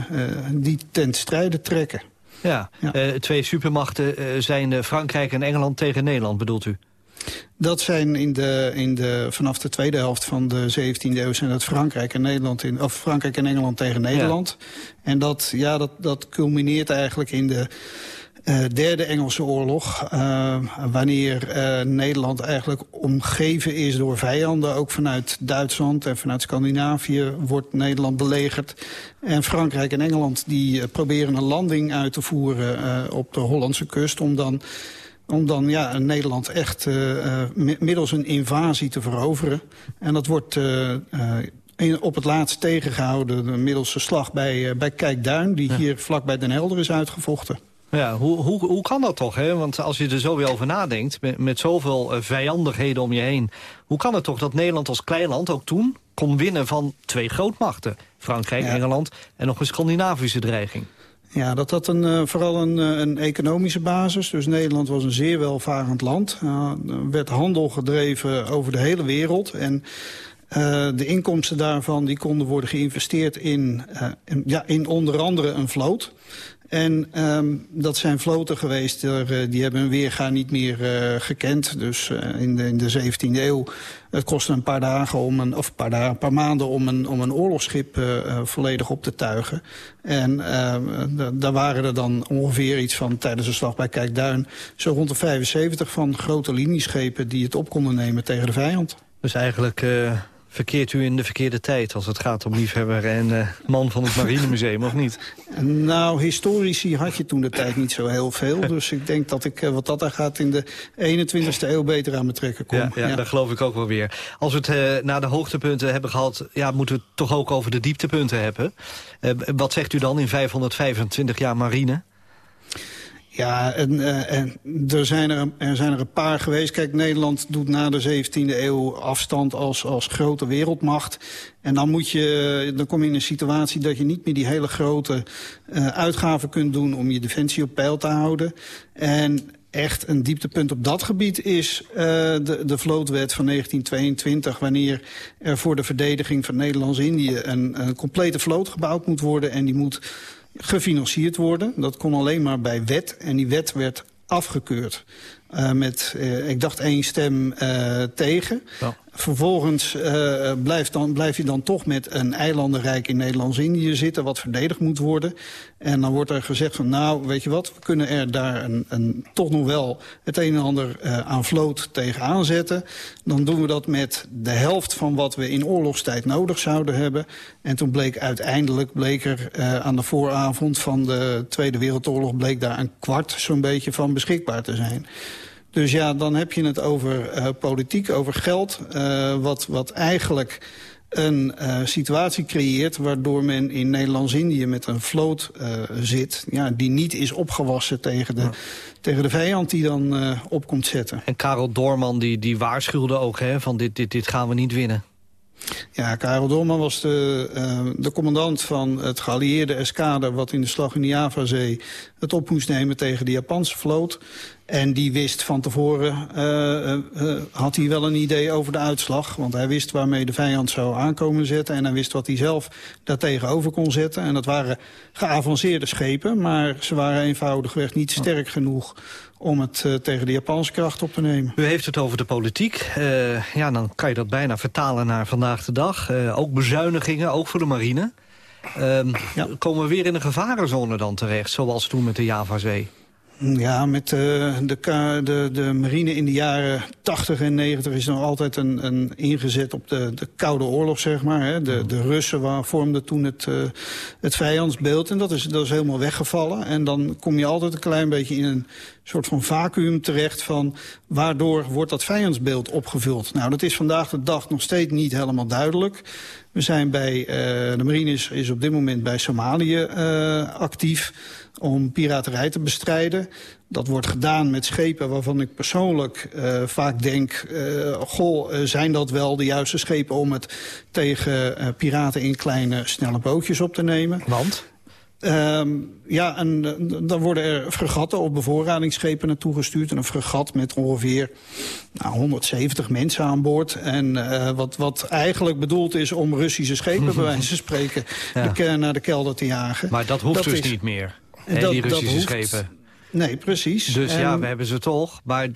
die ten strijde trekken. Ja, ja. Uh, twee supermachten zijn Frankrijk en Engeland tegen Nederland, bedoelt u? Dat zijn in de, in de, vanaf de tweede helft van de 17e eeuw zijn dat Frankrijk en Nederland in, of Frankrijk en Engeland tegen Nederland. Ja. En dat, ja, dat, dat culmineert eigenlijk in de uh, derde Engelse oorlog, uh, wanneer uh, Nederland eigenlijk omgeven is door vijanden. Ook vanuit Duitsland en vanuit Scandinavië wordt Nederland belegerd. En Frankrijk en Engeland die proberen een landing uit te voeren op de Hollandse kust... om dan, om dan ja, Nederland echt middels een invasie te veroveren. En dat wordt... In, op het laatst tegengehouden middels de slag bij, bij Kijkduin... die ja. hier vlak bij Den Helder is uitgevochten. Ja, hoe, hoe, hoe kan dat toch? Hè? Want als je er zo weer over nadenkt, met, met zoveel uh, vijandigheden om je heen... hoe kan het toch dat Nederland als klein land ook toen kon winnen van twee grootmachten? Frankrijk, ja. Engeland en nog een Scandinavische dreiging. Ja, dat had een, uh, vooral een, een, economische basis. Dus Nederland was een zeer welvarend land. Uh, er werd handel gedreven over de hele wereld. En uh, de inkomsten daarvan die konden worden geïnvesteerd in, in, ja, in onder andere een vloot. En um, dat zijn vloten geweest, er, uh, die hebben hun weerga niet meer uh, gekend. Dus uh, in, de, in de 17e eeuw, het kostte een paar dagen om een, of een paar, dagen, een paar maanden om een, om een oorlogsschip volledig op te tuigen. En ehm, daar waren er dan ongeveer iets van tijdens de slag bij Kijkduin, zo rond de 75 van grote linieschepen die het op konden nemen tegen de vijand. Dus eigenlijk verkeert u in de verkeerde tijd als het gaat om liefhebber en uh, man van het Marinemuseum, of niet? Nou, historici had je toen de tijd niet zo heel veel. Dus ik denk dat ik, uh, wat dat er gaat, in de 21ste eeuw beter aan me trekken kom. Ja, ja, ja. dat geloof ik ook wel weer. Als we het uh, naar de hoogtepunten hebben gehad, ja, moeten we het toch ook over de dieptepunten hebben. wat zegt u dan in 525 jaar marine? Ja, en, uh, en er, zijn er, er zijn er een paar geweest. Kijk, Nederland doet na de 17e eeuw afstand als, als grote wereldmacht. En dan, moet je, dan kom je in een situatie dat je niet meer die hele grote uh, uitgaven kunt doen... om je defensie op peil te houden. En echt een dieptepunt op dat gebied is de, de vlootwet van 1922... wanneer er voor de verdediging van Nederlands-Indië een complete vloot gebouwd moet worden... en die moet gefinancierd worden. Dat kon alleen maar bij wet. En die wet werd afgekeurd. Uh, met, uh, ik dacht, één stem uh, tegen. Ja. Vervolgens blijft, dan, blijf je dan toch met een eilandenrijk in Nederlands-Indië zitten... wat verdedigd moet worden. En dan wordt er gezegd van, nou, weet je wat... we kunnen er daar een, een, toch nog wel het een en ander aan vloot tegen aanzetten. Dan doen we dat met de helft van wat we in oorlogstijd nodig zouden hebben. En toen bleek uiteindelijk, bleek er aan de vooravond van de Tweede Wereldoorlog... bleek daar een kwart zo'n beetje van beschikbaar te zijn. Dus ja, dan heb je het over uh, politiek, over geld... Uh, wat, wat eigenlijk een uh, situatie creëert... waardoor men in Nederlands-Indië met een vloot zit... Ja, die niet is opgewassen tegen de, ja. tegen de vijand die dan op komt zetten. En Karel Doorman die, die waarschuwde ook hè, van dit, dit, dit gaan we niet winnen. Ja, Karel Doorman was de, uh, de commandant van het geallieerde eskader... wat in de slag in de Javazee het op moest nemen tegen de Japanse vloot. En die wist van tevoren, uh, uh, had hij wel een idee over de uitslag. Want hij wist waarmee de vijand zou aankomen zetten. En hij wist wat hij zelf daartegenover kon zetten. En dat waren geavanceerde schepen. Maar ze waren eenvoudigweg niet sterk genoeg om het uh, tegen de Japanse kracht op te nemen. U heeft het over de politiek. Uh, ja, dan kan je dat bijna vertalen naar vandaag de dag. Uh, ook bezuinigingen, ook voor de marine. ja. Komen we weer in een gevarenzone dan terecht, zoals toen met de Javazee? Ja, met uh, de, de, marine in de jaren 80 en 90 is nog altijd een, een ingezet op de, de Koude Oorlog, zeg maar. Hè. De, de Russen vormden toen het, uh, het vijandsbeeld en dat is, dat is helemaal weggevallen. En dan kom je altijd een klein beetje in een soort van vacuüm terecht van waardoor wordt dat vijandsbeeld opgevuld. Nou, dat is vandaag de dag nog steeds niet helemaal duidelijk. We zijn bij, uh, de marine is, is op dit moment bij Somalië actief om piraterij te bestrijden. Dat wordt gedaan met schepen waarvan ik persoonlijk uh, vaak denk... Uh, goh, uh, zijn dat wel de juiste schepen om het tegen piraten in kleine, snelle bootjes op te nemen? Want? Um, ja, en dan worden er fregatten op bevoorradingsschepen naartoe gestuurd. En een fregat met ongeveer nou, 170 mensen aan boord. En uh, wat, wat eigenlijk bedoeld is om Russische schepen, bij wijze van spreken, ja. de, naar de kelder te jagen. Maar dat hoeft dat dus is, niet meer, hè, dat, die Russische dat schepen. Nee, precies. Dus en... ja, we hebben ze toch. Maar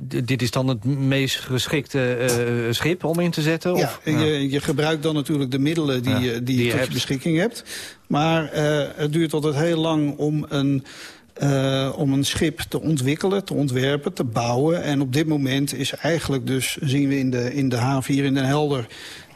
dit is dan het meest geschikte uh, schip om in te zetten? Ja, of? ja. Je, je gebruikt dan natuurlijk de middelen die, ja, die, die je tot je beschikking hebt. Maar uh, het duurt altijd heel lang om een... Uh, om een schip te ontwikkelen, te ontwerpen, te bouwen. En op dit moment is eigenlijk dus, zien we in de, in de haven hier in Den Helder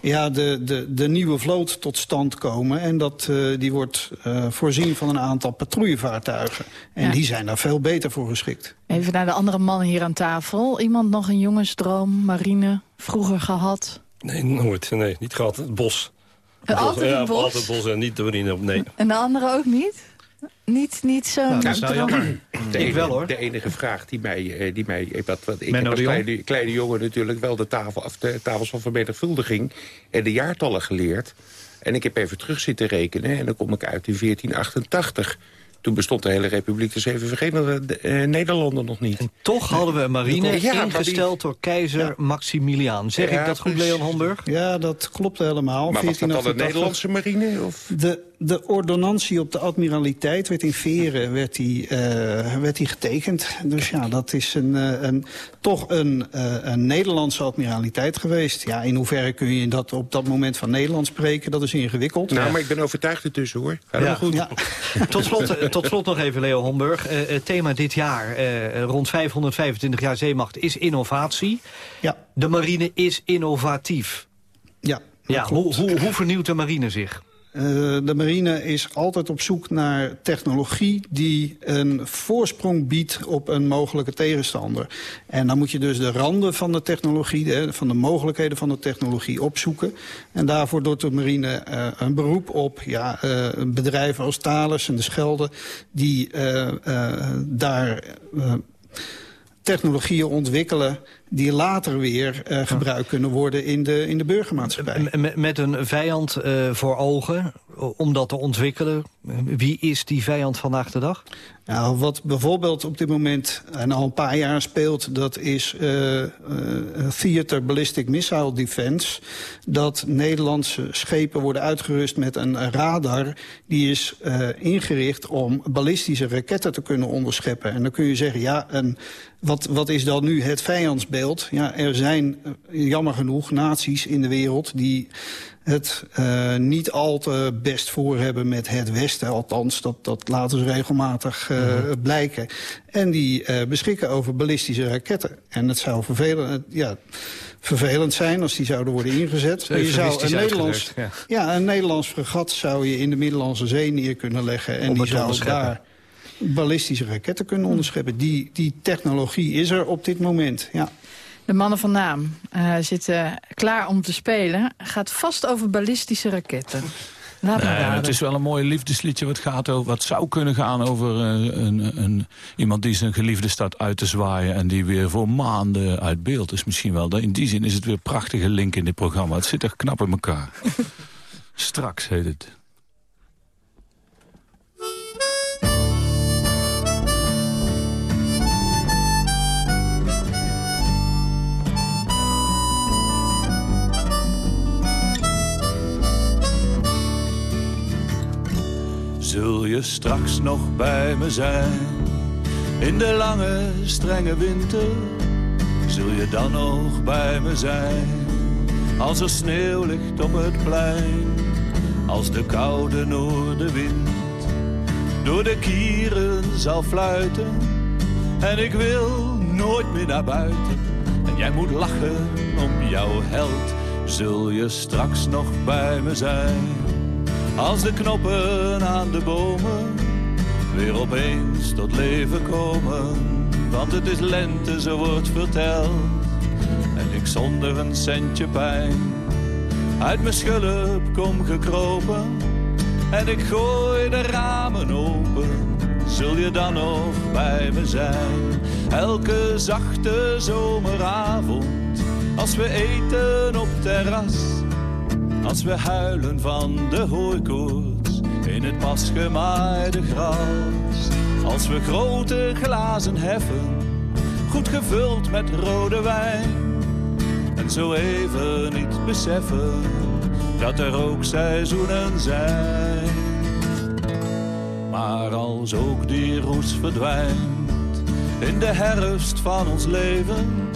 ja, de, de, de nieuwe vloot tot stand komen. En dat, uh, die wordt uh, voorzien van een aantal patrouillevaartuigen. En ja. die zijn daar veel beter voor geschikt. Even naar de andere mannen hier aan tafel. Iemand nog een jongensdroom, marine, vroeger gehad? Nee, nooit. Nee, niet gehad. Het bos. Het bos. Altijd ja, bos? altijd bos en niet de marine. Nee. En de andere ook niet? Niet, niet zo. Nou, dat is nou jammer. De, ik wel hoor. De enige vraag die mij... Die mij wat, wat, ik Menno heb als kleine, kleine jongen natuurlijk wel de, tafel, of de tafels van vermenigvuldiging... en de jaartallen geleerd. En ik heb even terug zitten rekenen en dan kom ik uit in 1488... Toen bestond de hele Republiek dus even vergeten de uh, Nederlanden nog niet. En toch hadden we een marine ja, ingesteld door keizer ja. Maximiliaan. Zeg ja, ik dat goed, Leon Homburg? Ja, dat klopt helemaal. Maar was dat dan de Nederlandse marine? Of? De, de ordonnantie op de admiraliteit werd in Veren werd die, uh, werd die getekend. Dus ja, dat is een, uh, een, toch een, uh, een Nederlandse admiraliteit geweest. Ja, in hoeverre kun je dat op dat moment van Nederland spreken? Dat is ingewikkeld. Nou, maar ik ben overtuigd ertussen, hoor. Ja. goed. Ja. tot, slot, tot slot nog even, Leo Homburg. het thema dit jaar, rond 525 jaar zeemacht, is innovatie. Ja. De marine is innovatief. Ja, ja hoe, hoe, hoe vernieuwt de marine zich? Uh, de marine is altijd op zoek naar technologie die een voorsprong biedt op een mogelijke tegenstander. En dan moet je dus de randen van de technologie, van de mogelijkheden van de technologie opzoeken. En daarvoor doet de marine uh, een beroep op ja, uh, bedrijven als Thales en de Schelde die daar technologieën ontwikkelen die later weer uh, gebruikt kunnen worden in de, in de burgermaatschappij. Met, met een vijand uh, voor ogen, om dat te ontwikkelen. Wie is die vijand vandaag de dag? Nou, wat bijvoorbeeld op dit moment en al een paar jaar speelt... dat is uh, Theater Ballistic Missile Defense. Dat Nederlandse schepen worden uitgerust met een radar... die is uh, ingericht om ballistische raketten te kunnen onderscheppen. En dan kun je zeggen, ja, een, wat, wat is dan nu het vijandsbeeld? Ja, er zijn jammer genoeg naties in de wereld... die het uh, niet al te best voor hebben met het Westen. Althans, dat, dat laten ze regelmatig uh, mm -hmm. blijken. En die uh, beschikken over ballistische raketten. En het zou vervelend, ja, vervelend zijn als die zouden worden ingezet. Maar je zou een Nederlands, ja. ja. een Nederlands fregat zou je in de Middellandse Zee neer kunnen leggen. En die zou daar ballistische raketten kunnen onderscheppen. Die, die technologie is er op dit moment, ja. De mannen van naam uh, zitten klaar om te spelen. Gaat vast over ballistische raketten. Laat nee, het is wel een mooi liefdesliedje wat, gaat over, wat zou kunnen gaan over uh, een, een, iemand die zijn geliefde staat uit te zwaaien... en die weer voor maanden uit beeld is misschien wel. In die zin is het weer een prachtige link in dit programma. Het zit er knap in elkaar. Straks heet het. Zul je straks nog bij me zijn? In de lange, strenge winter Zul je dan nog bij me zijn? Als er sneeuw ligt op het plein Als de koude noordenwind Door de kieren zal fluiten En ik wil nooit meer naar buiten En jij moet lachen om jouw held Zul je straks nog bij me zijn? Als de knoppen aan de bomen weer opeens tot leven komen. Want het is lente, zo wordt verteld. En ik zonder een centje pijn uit mijn schulp kom gekropen. En ik gooi de ramen open, zul je dan nog bij me zijn? Elke zachte zomeravond, als we eten op terras als we huilen van de hooikoorts in het pas gemaaide gras. Als we grote glazen heffen, goed gevuld met rode wijn. En zo even niet beseffen dat er ook seizoenen zijn. Maar als ook die roes verdwijnt in de herfst van ons leven.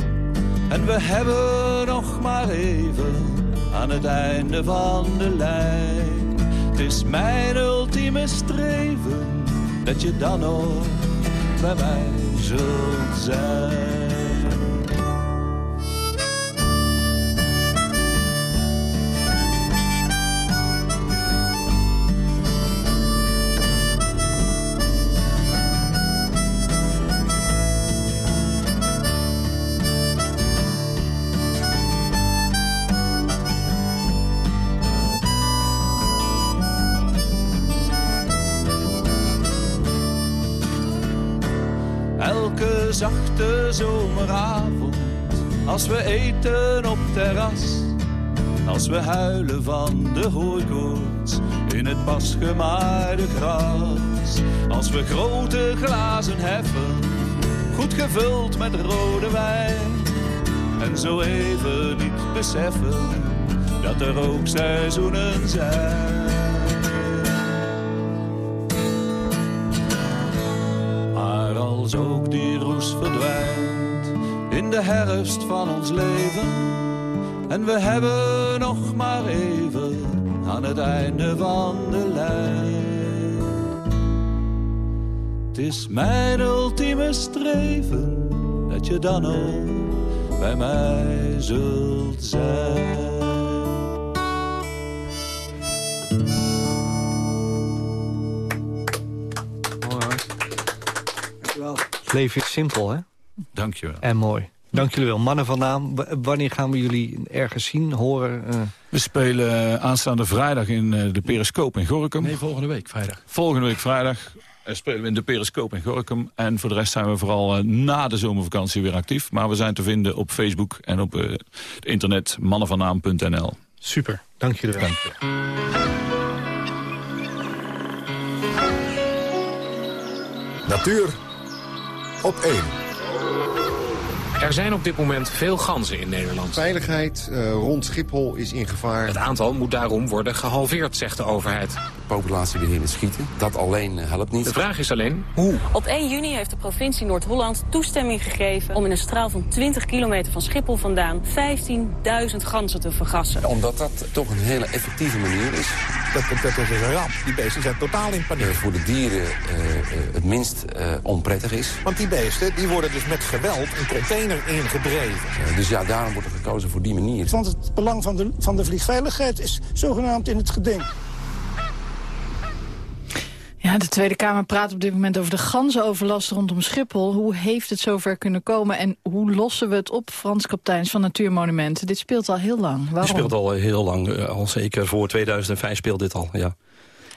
En we hebben nog maar even aan het einde van de lijn. Het is mijn ultieme streven dat je dan nog bij mij zult zijn. Zomeravond. Als we eten op terras. Als we huilen van de hooikoorts in het pas gemaaide gras. Als we grote glazen heffen, goed gevuld met rode wijn. En zo even niet beseffen dat er ook seizoenen zijn. als ook die in de herfst van ons leven. En we hebben nog maar even aan het einde van de lijn. Het is mijn ultieme streven dat je dan ook bij mij zult zijn. leven is simpel, hè? Dankjewel. En mooi. Dank jullie wel. Mannen van naam, wanneer gaan we jullie ergens zien, horen? Uh... We spelen uh, aanstaande vrijdag in uh, de Periscoop in Gorkum. Nee, volgende week vrijdag. Volgende week vrijdag spelen we in de Periscoop in Gorkum. En voor de rest zijn we vooral na de zomervakantie weer actief. Maar we zijn te vinden op Facebook en op het internet mannenvannaam.nl. Super, dank jullie wel. Dank je. Natuur op 1. Er zijn op dit moment veel ganzen in Nederland. Veiligheid uh, rond Schiphol is in gevaar. Het aantal moet daarom worden gehalveerd, zegt de overheid. De populatie beginnen schieten. Dat alleen uh, helpt niet. De vraag is alleen hoe. Op 1 juni heeft de provincie Noord-Holland toestemming gegeven... om in een straal van 20 kilometer van Schiphol vandaan 15.000 ganzen te vergassen. Omdat dat toch een hele effectieve manier is. Dat, dat, dat is een ramp. Die beesten zijn totaal in paniek. Uh, voor de dieren het minst onprettig is. Want die beesten die worden dus met geweld een container ingedreven. dus ja, daarom wordt er gekozen voor die manier. Want het belang van de, van de vliegveiligheid is zogenaamd in het geding. Ja, de Tweede Kamer praat op dit moment over de ganzenoverlast rondom Schiphol. Hoe heeft het zover kunnen komen en hoe lossen we het op, Frans Kapteins van Natuurmonumenten? Dit speelt al heel lang. Waarom? Het speelt al heel lang, eh, al zeker voor 2005 speelt dit al, ja.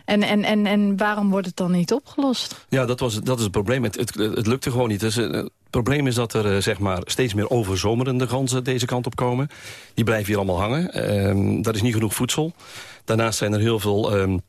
En, en, en, en waarom wordt het dan niet opgelost? Ja, dat, was, dat is het probleem. Het, het, het lukte gewoon niet. Dus, uh, het probleem is dat er uh, zeg maar, steeds meer overzomerende ganzen deze kant op komen. Die blijven hier allemaal hangen. Uh, dat is niet genoeg voedsel. Daarnaast zijn er heel veel... Um,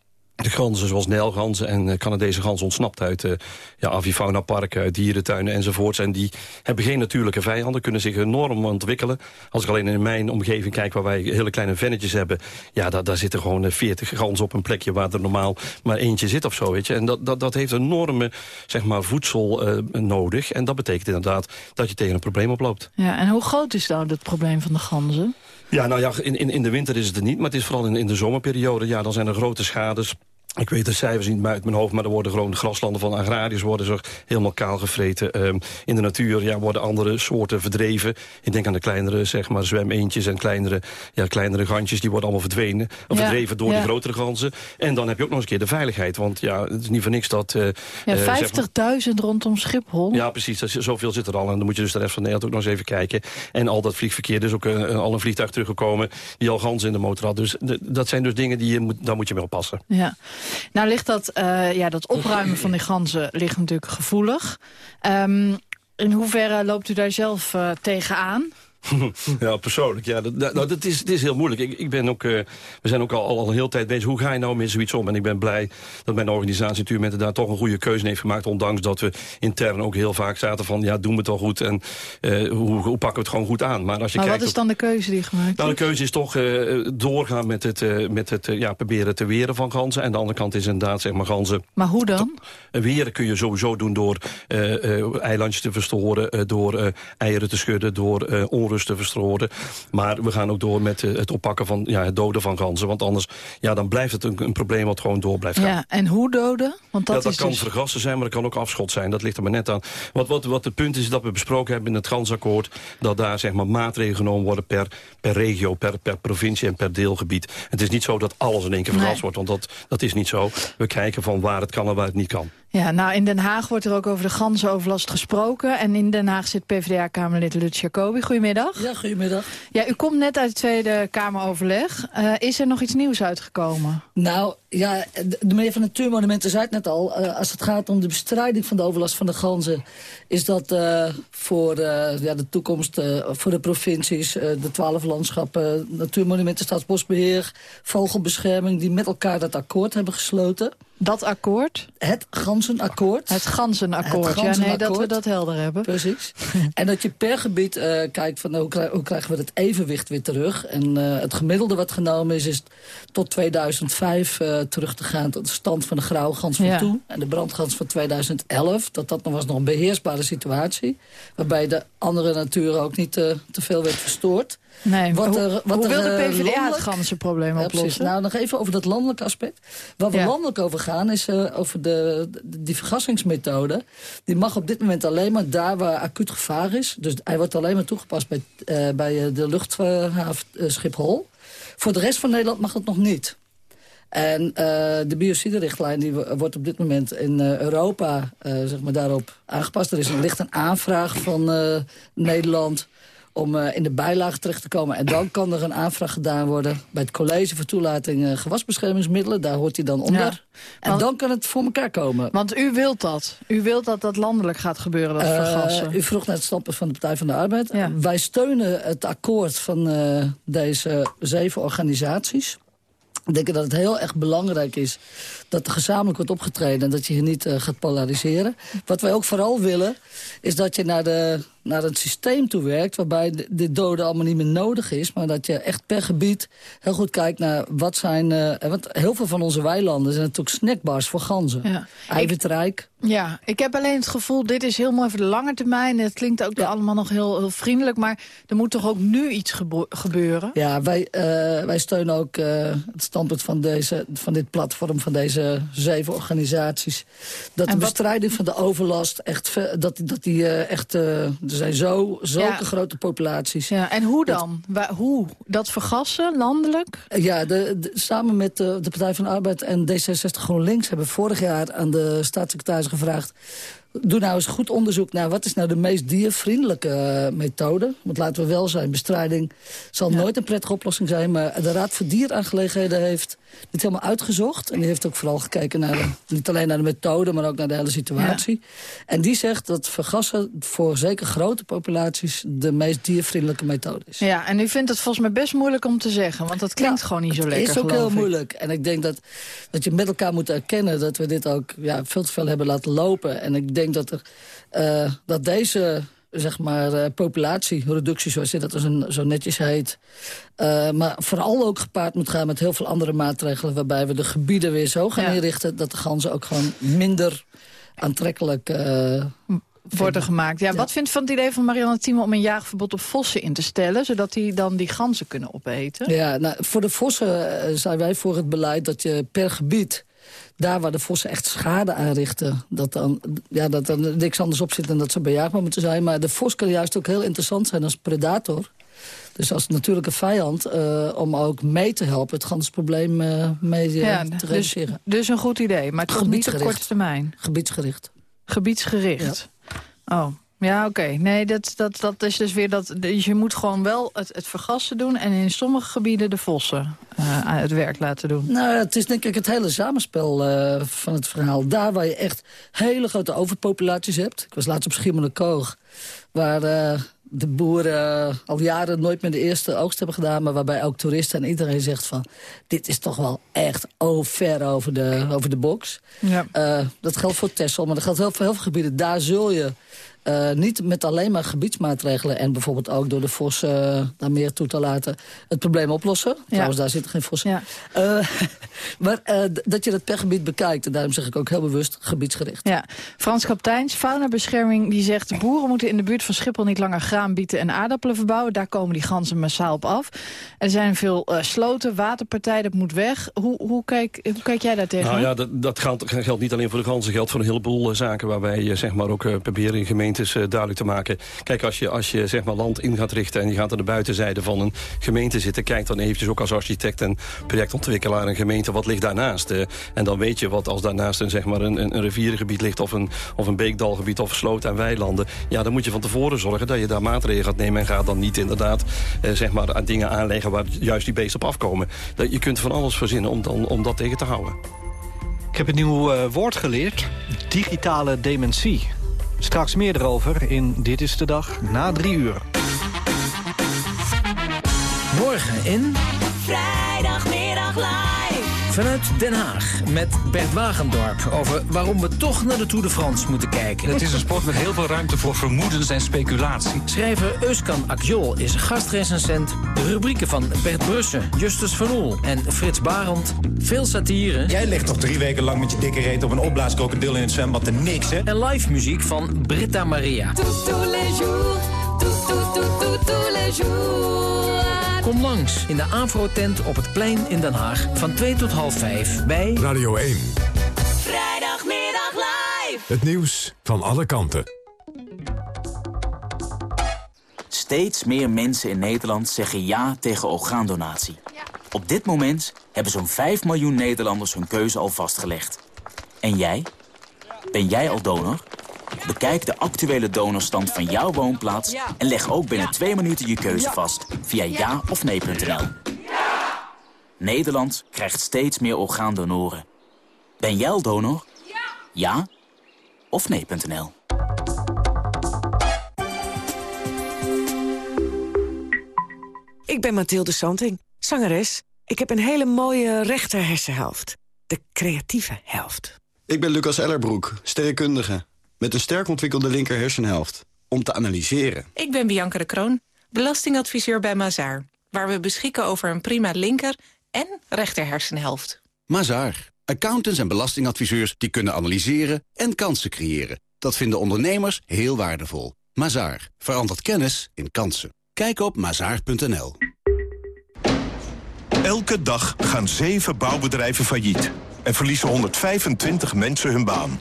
de ganzen zoals Nijlganzen en uh, Canadese ganzen ontsnapt uit uh, ja, avifaunaparken, uit dierentuinen enzovoorts. En die hebben geen natuurlijke vijanden, kunnen zich enorm ontwikkelen. Als ik alleen in mijn omgeving kijk waar wij hele kleine vennetjes hebben... ja, daar, daar zitten gewoon veertig ganzen op een plekje waar er normaal maar eentje zit of zo. Weet je. En dat, dat, dat heeft enorme zeg maar, voedsel uh, nodig. En dat betekent inderdaad dat je tegen een probleem oploopt. Ja, en hoe groot is nou het probleem van de ganzen? Ja, nou ja, in, in, in de winter is het er niet, maar het is vooral in, in de zomerperiode. Ja, dan zijn er grote schades. Ik weet de cijfers niet uit mijn hoofd, maar er worden gewoon de graslanden van agrariërs worden zo helemaal kaal gevreten. Um, in de natuur ja, worden andere soorten verdreven. Ik denk aan de kleinere zeg maar, zwemeentjes en kleinere, ja, kleinere gantjes. Die worden allemaal verdwenen, of ja, verdreven door ja. die grotere ganzen. En dan heb je ook nog eens een keer de veiligheid. Want ja, het is niet voor niks dat... Uh, ja, 50.000 uh, zeg maar, rondom Schiphol. Ja, precies. Dat, zoveel zit er al. En dan moet je dus de rest van Nederland ook nog eens even kijken. En al dat vliegverkeer. Dus ook uh, al een vliegtuig teruggekomen die al ganzen in de motor had. Dus de, dat zijn dus dingen die je moet, daar moet je mee oppassen. Ja. Nou ligt dat, uh, ja, dat opruimen van die ganzen ligt natuurlijk gevoelig. Um, in hoeverre loopt u daar zelf uh, tegenaan? ja, persoonlijk. Ja, dat, nou, dat is, het is heel moeilijk. Ik, ik ben ook, uh, we zijn ook al, al een hele tijd bezig. Hoe ga je nou met zoiets om? En ik ben blij dat mijn organisatie natuurlijk daar toch een goede keuze heeft gemaakt. Ondanks dat we intern ook heel vaak zaten van... ja, doen we het al goed en uh, hoe, hoe, pakken we het gewoon goed aan? Maar, als je maar kijkt wat is dan de keuze die gemaakt Nou, de keuze is toch uh, doorgaan met het, met het ja, proberen te weren van ganzen. En de andere kant is inderdaad, zeg maar, ganzen... Maar hoe dan? Weren kun je sowieso doen door eilandjes te verstoren... door eieren te schudden, door onrust te verstoren. Maar we gaan ook door met het oppakken van ja, het doden van ganzen. Want anders ja, dan blijft het een, een probleem wat gewoon door blijft gaan. Ja, en hoe doden? Want dat, ja, dat is kan dus... vergassen zijn, maar dat kan ook afschot zijn. Dat ligt er maar net aan. Wat, wat, wat het punt is dat we besproken hebben in het gansakkoord... dat daar zeg maar, maatregelen genomen worden per, per regio, per, per provincie en per deelgebied. Het is niet zo dat alles in één keer vergast nee. wordt, want dat, dat is niet zo. We kijken van waar het kan en waar het niet kan. Ja, nou in Den Haag wordt er ook over de ganzenoverlast gesproken. En in Den Haag zit PvdA-kamerlid Lutz Jacobi. Goedemiddag. Ja, goedemiddag. Ja, u komt net uit het Tweede Kameroverleg. Uh, is er nog iets nieuws uitgekomen? Nou, ja, de meneer van Natuurmonumenten zei het net al. Uh, als het gaat om de bestrijding van de overlast van de ganzen... is dat uh, voor ja, de toekomst, voor de provincies... de twaalf landschappen, Natuurmonumenten, Staatsbosbeheer... Vogelbescherming, die met elkaar dat akkoord hebben gesloten... Dat akkoord? Het ganzenakkoord. Het ganzenakkoord, het ja, nee, dat we dat helder hebben. Precies. en dat je per gebied uh, kijkt van hoe, krijg, hoe, krijgen we het evenwicht weer terug. En uh, het gemiddelde wat genomen is, is tot 2005 uh, terug te gaan tot de stand van de grauwe gans van ja. toen. En de brandgans van 2011. Dat, dat was nog een beheersbare situatie. Waarbij de andere natuur ook niet te veel werd verstoord. Nee, wat er, wat hoe wil de PvdA het ganzenprobleem oplossen? Ja, nou, nog even over dat landelijke aspect. Waar we ja. landelijk over gaan is uh, over de, de, die vergassingsmethode. Die mag op dit moment alleen maar daar waar acuut gevaar is. Dus hij wordt alleen maar toegepast bij, uh, bij de luchthaven Schiphol. Voor de rest van Nederland mag het nog niet. En uh, de biocide-richtlijn die wordt op dit moment in uh, Europa uh, zeg maar daarop aangepast. Er is er ligt een aanvraag van Nederland om uh, in de bijlage terecht te komen. En dan kan er een aanvraag gedaan worden bij het college voor toelating uh, gewasbeschermingsmiddelen. Daar hoort hij dan onder. Ja, en dan kan het voor elkaar komen. Want u wilt dat. U wilt dat dat landelijk gaat gebeuren, dat vergassen. U vroeg naar het standpunt van de Partij van de Arbeid. Ja. Wij steunen het akkoord van deze zeven organisaties. Ik denk dat het heel erg belangrijk is dat er gezamenlijk wordt opgetreden... en dat je hier niet uh, gaat polariseren. Wat wij ook vooral willen, is dat je naar, de, naar het systeem toe werkt... waarbij dit doden allemaal niet meer nodig is... maar dat je echt per gebied heel goed kijkt naar wat zijn... Uh, want heel veel van onze weilanden zijn natuurlijk snackbars voor ganzen. Ja. Eiwitrijk. Ja, ik heb alleen het gevoel, dit is heel mooi voor de lange termijn. Het klinkt ook ja. allemaal nog heel, heel vriendelijk... maar er moet toch ook nu iets gebeuren? Ja, wij, uh, wij steunen ook het standpunt van, deze, van dit platform... van deze zeven organisaties. Dat en de bestrijding wat... van de overlast echt, dat, dat die, uh, echt uh, Er zijn zo, zulke Ja. grote populaties. Ja, en hoe dan? Waar, hoe? Dat vergassen, landelijk? Ja, de, de- samen met de, de Partij van de Arbeid en D66 GroenLinks... hebben vorig jaar aan de staatssecretaris gevraagd... doe nou eens goed onderzoek naar wat is nou de meest diervriendelijke eh, methode. Want laten we wel zijn, bestrijding zal nooit een prettige oplossing zijn... maar de Raad voor Dieraangelegenheden heeft dit helemaal uitgezocht. En die heeft ook vooral gekeken naar de, niet alleen naar de methode... maar ook naar de hele situatie. En die zegt dat vergassen voor zeker grote populaties... de meest diervriendelijke methode is. Ja, en u vindt het volgens mij best moeilijk om te zeggen. Want dat klinkt gewoon niet zo lekker, Het is ook heel ik. moeilijk. En ik denk dat, dat je met elkaar moet erkennen... dat we dit ook ja, veel te veel hebben laten lopen. En ik denk dat, er, eh, dat deze zeg maar, eh, populatiereductie, zoals je dat zo, zo netjes heet... eh, maar vooral ook gepaard moet gaan met heel veel andere maatregelen... waarbij we de gebieden weer zo gaan Ja. inrichten... dat de ganzen ook gewoon minder aantrekkelijk Worden gemaakt. Ja, Wat vindt van het idee van Marianne Thieme om een jaagverbod op vossen in te stellen... zodat die dan die ganzen kunnen opeten? Ja, nou, voor de vossen zijn wij voor het beleid dat je per gebied... daar waar de vossen echt schade aanrichten... dat dan, ja, dat er niks anders op zit dan dat ze bejaagbaar moeten zijn. Maar de vos kan juist ook heel interessant zijn als predator. Dus als natuurlijke vijand, eh, om ook mee te helpen... het gansprobleem eh mee eh, Ja, te dus, reduceren. dus een goed idee, maar toch niet op korte termijn. Gebiedsgericht. Gebiedsgericht. Oh, ja, oké. Nee, dat, dat, dat is dus weer dat. Dus je moet gewoon wel het, het vergassen doen en in sommige gebieden de vossen aan het werk laten doen. Nou, het is denk ik het hele samenspel eh, van het verhaal. Daar waar je echt hele grote overpopulaties hebt. Ik was laatst op Schiermonnikoog, waar eh, de boeren al jaren nooit meer de eerste oogst hebben gedaan... maar waarbij ook toeristen en iedereen zegt van... dit is toch wel echt oh, ver over de, over de box. Ja. Dat geldt voor Texel, maar dat geldt heel voor heel veel gebieden. Daar zul je eh, niet met alleen maar gebiedsmaatregelen... en bijvoorbeeld ook door de vos eh, daar meer toe te laten... het probleem oplossen. Trouwens, daar zitten geen vossen. Eh, maar eh, d- dat je dat per gebied bekijkt. En daarom zeg ik ook heel bewust gebiedsgericht. Ja, Frans Kapteins, faunabescherming, die zegt... boeren moeten in de buurt van Schiphol niet langer graan, bieten en aardappelen verbouwen. Daar komen die ganzen massaal op af. Er zijn veel eh, sloten, waterpartijen, dat moet weg. Hoe, hoe, kijk, hoe kijk jij daar tegen? Nou ja, dat, dat geldt, geldt niet alleen voor de ganzen. geldt voor een heleboel zaken waar wij zeg maar ook eh, proberen in eh, duidelijk te maken. Kijk, als je, als je zeg maar land in gaat richten en je gaat aan de buitenzijde van een gemeente zitten... kijk dan eventjes ook als architect en projectontwikkelaar een gemeente... wat ligt daarnaast? en dan weet je wat als daarnaast een, zeg maar een, een, rivierengebied ligt... of een, of een beekdalgebied of sloot en weilanden. Ja, dan moet je van tevoren zorgen dat je daar maatregelen gaat nemen... en gaat dan niet inderdaad eh, zeg maar, dingen aanleggen waar juist die beesten op afkomen. Dat, je kunt van alles verzinnen om, dan, om dat tegen te houden. Ik heb een nieuw eh, woord geleerd. Digitale dementie. Straks meer erover in Dit is de Dag na drie uur. Morgen in... Vrijdagmiddag live. Vanuit Den Haag met Bert Wagendorp over waarom we toch naar de Tour de France moeten kijken. Het is een sport met heel veel ruimte voor vermoedens en speculatie. Schrijver Euskan Akjol is gastrecensent. De rubrieken van Bert Brussen, Justus Van Oel en Frits Barend. Veel satire. Jij ligt toch drie weken lang met je dikke reet op een opblaaskrokodil in het zwembad te niks, hè? En live muziek van Britta Maria. Tous les tous, les jours. Kom langs in de Afro-tent op het plein in Den Haag van 2 tot half 5 bij Radio 1. Vrijdagmiddag live. Het nieuws van alle kanten. Steeds meer mensen in Nederland zeggen ja tegen orgaandonatie. Op dit moment hebben zo'n 5 miljoen Nederlanders hun keuze al vastgelegd. En jij? Ben jij al donor? Bekijk de actuele donorstand van jouw woonplaats... en leg ook binnen twee minuten je keuze vast via ja of nee.nl. Nederland krijgt steeds meer orgaandonoren. Ben jij al donor? Ja of nee.nl. Ik ben Mathilde Santing, zangeres. Ik heb een hele mooie rechter hersenhelft. De creatieve helft. Ik ben Lucas Ellerbroek, sterrenkundige. Met een sterk ontwikkelde linker hersenhelft. Om te analyseren. Ik ben Bianca de Kroon, belastingadviseur bij Mazaar. Waar we beschikken over een prima linker en rechter hersenhelft. Mazaar. Accountants en belastingadviseurs die kunnen analyseren en kansen creëren. Dat vinden ondernemers heel waardevol. Mazaar. Verandert kennis in kansen. Kijk op mazaar.nl. Elke dag gaan zeven bouwbedrijven failliet en verliezen 125 mensen hun baan.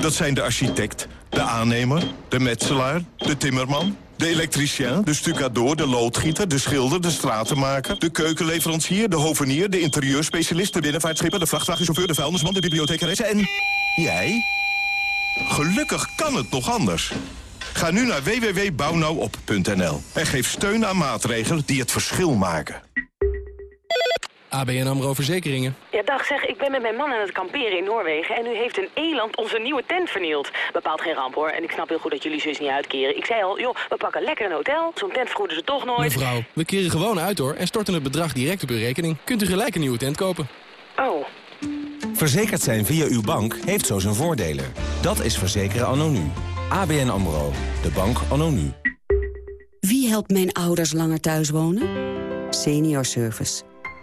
Dat zijn de architect, De aannemer, de metselaar, de timmerman, de elektricien, de stucador, de loodgieter, de schilder, de stratenmaker... de keukenleverancier, de hovenier, de interieurspecialist... de binnenvaartschipper, de vrachtwagenchauffeur, de vuilnisman, de bibliothecaresse en... jij? Gelukkig kan het nog anders. Ga nu naar www.bouwnauwop.nl en geef steun aan maatregelen die het verschil maken. ABN AMRO Verzekeringen. Ja, dag zeg, ik ben met mijn man aan het kamperen in Noorwegen... en nu heeft een eland onze nieuwe tent vernield. Bepaalt geen ramp, hoor. En ik snap heel goed dat jullie zus niet uitkeren. Ik zei al, joh, we pakken lekker een hotel. Zo'n tent vergoeden ze toch nooit. Mevrouw, we keren gewoon uit, hoor. En storten het bedrag direct op uw rekening. Kunt u gelijk een nieuwe tent kopen. Oh. Verzekerd zijn via uw bank heeft zo zijn voordelen. Dat is verzekeren anno nu. ABN AMRO. De bank anno nu. Wie helpt mijn ouders langer thuis wonen?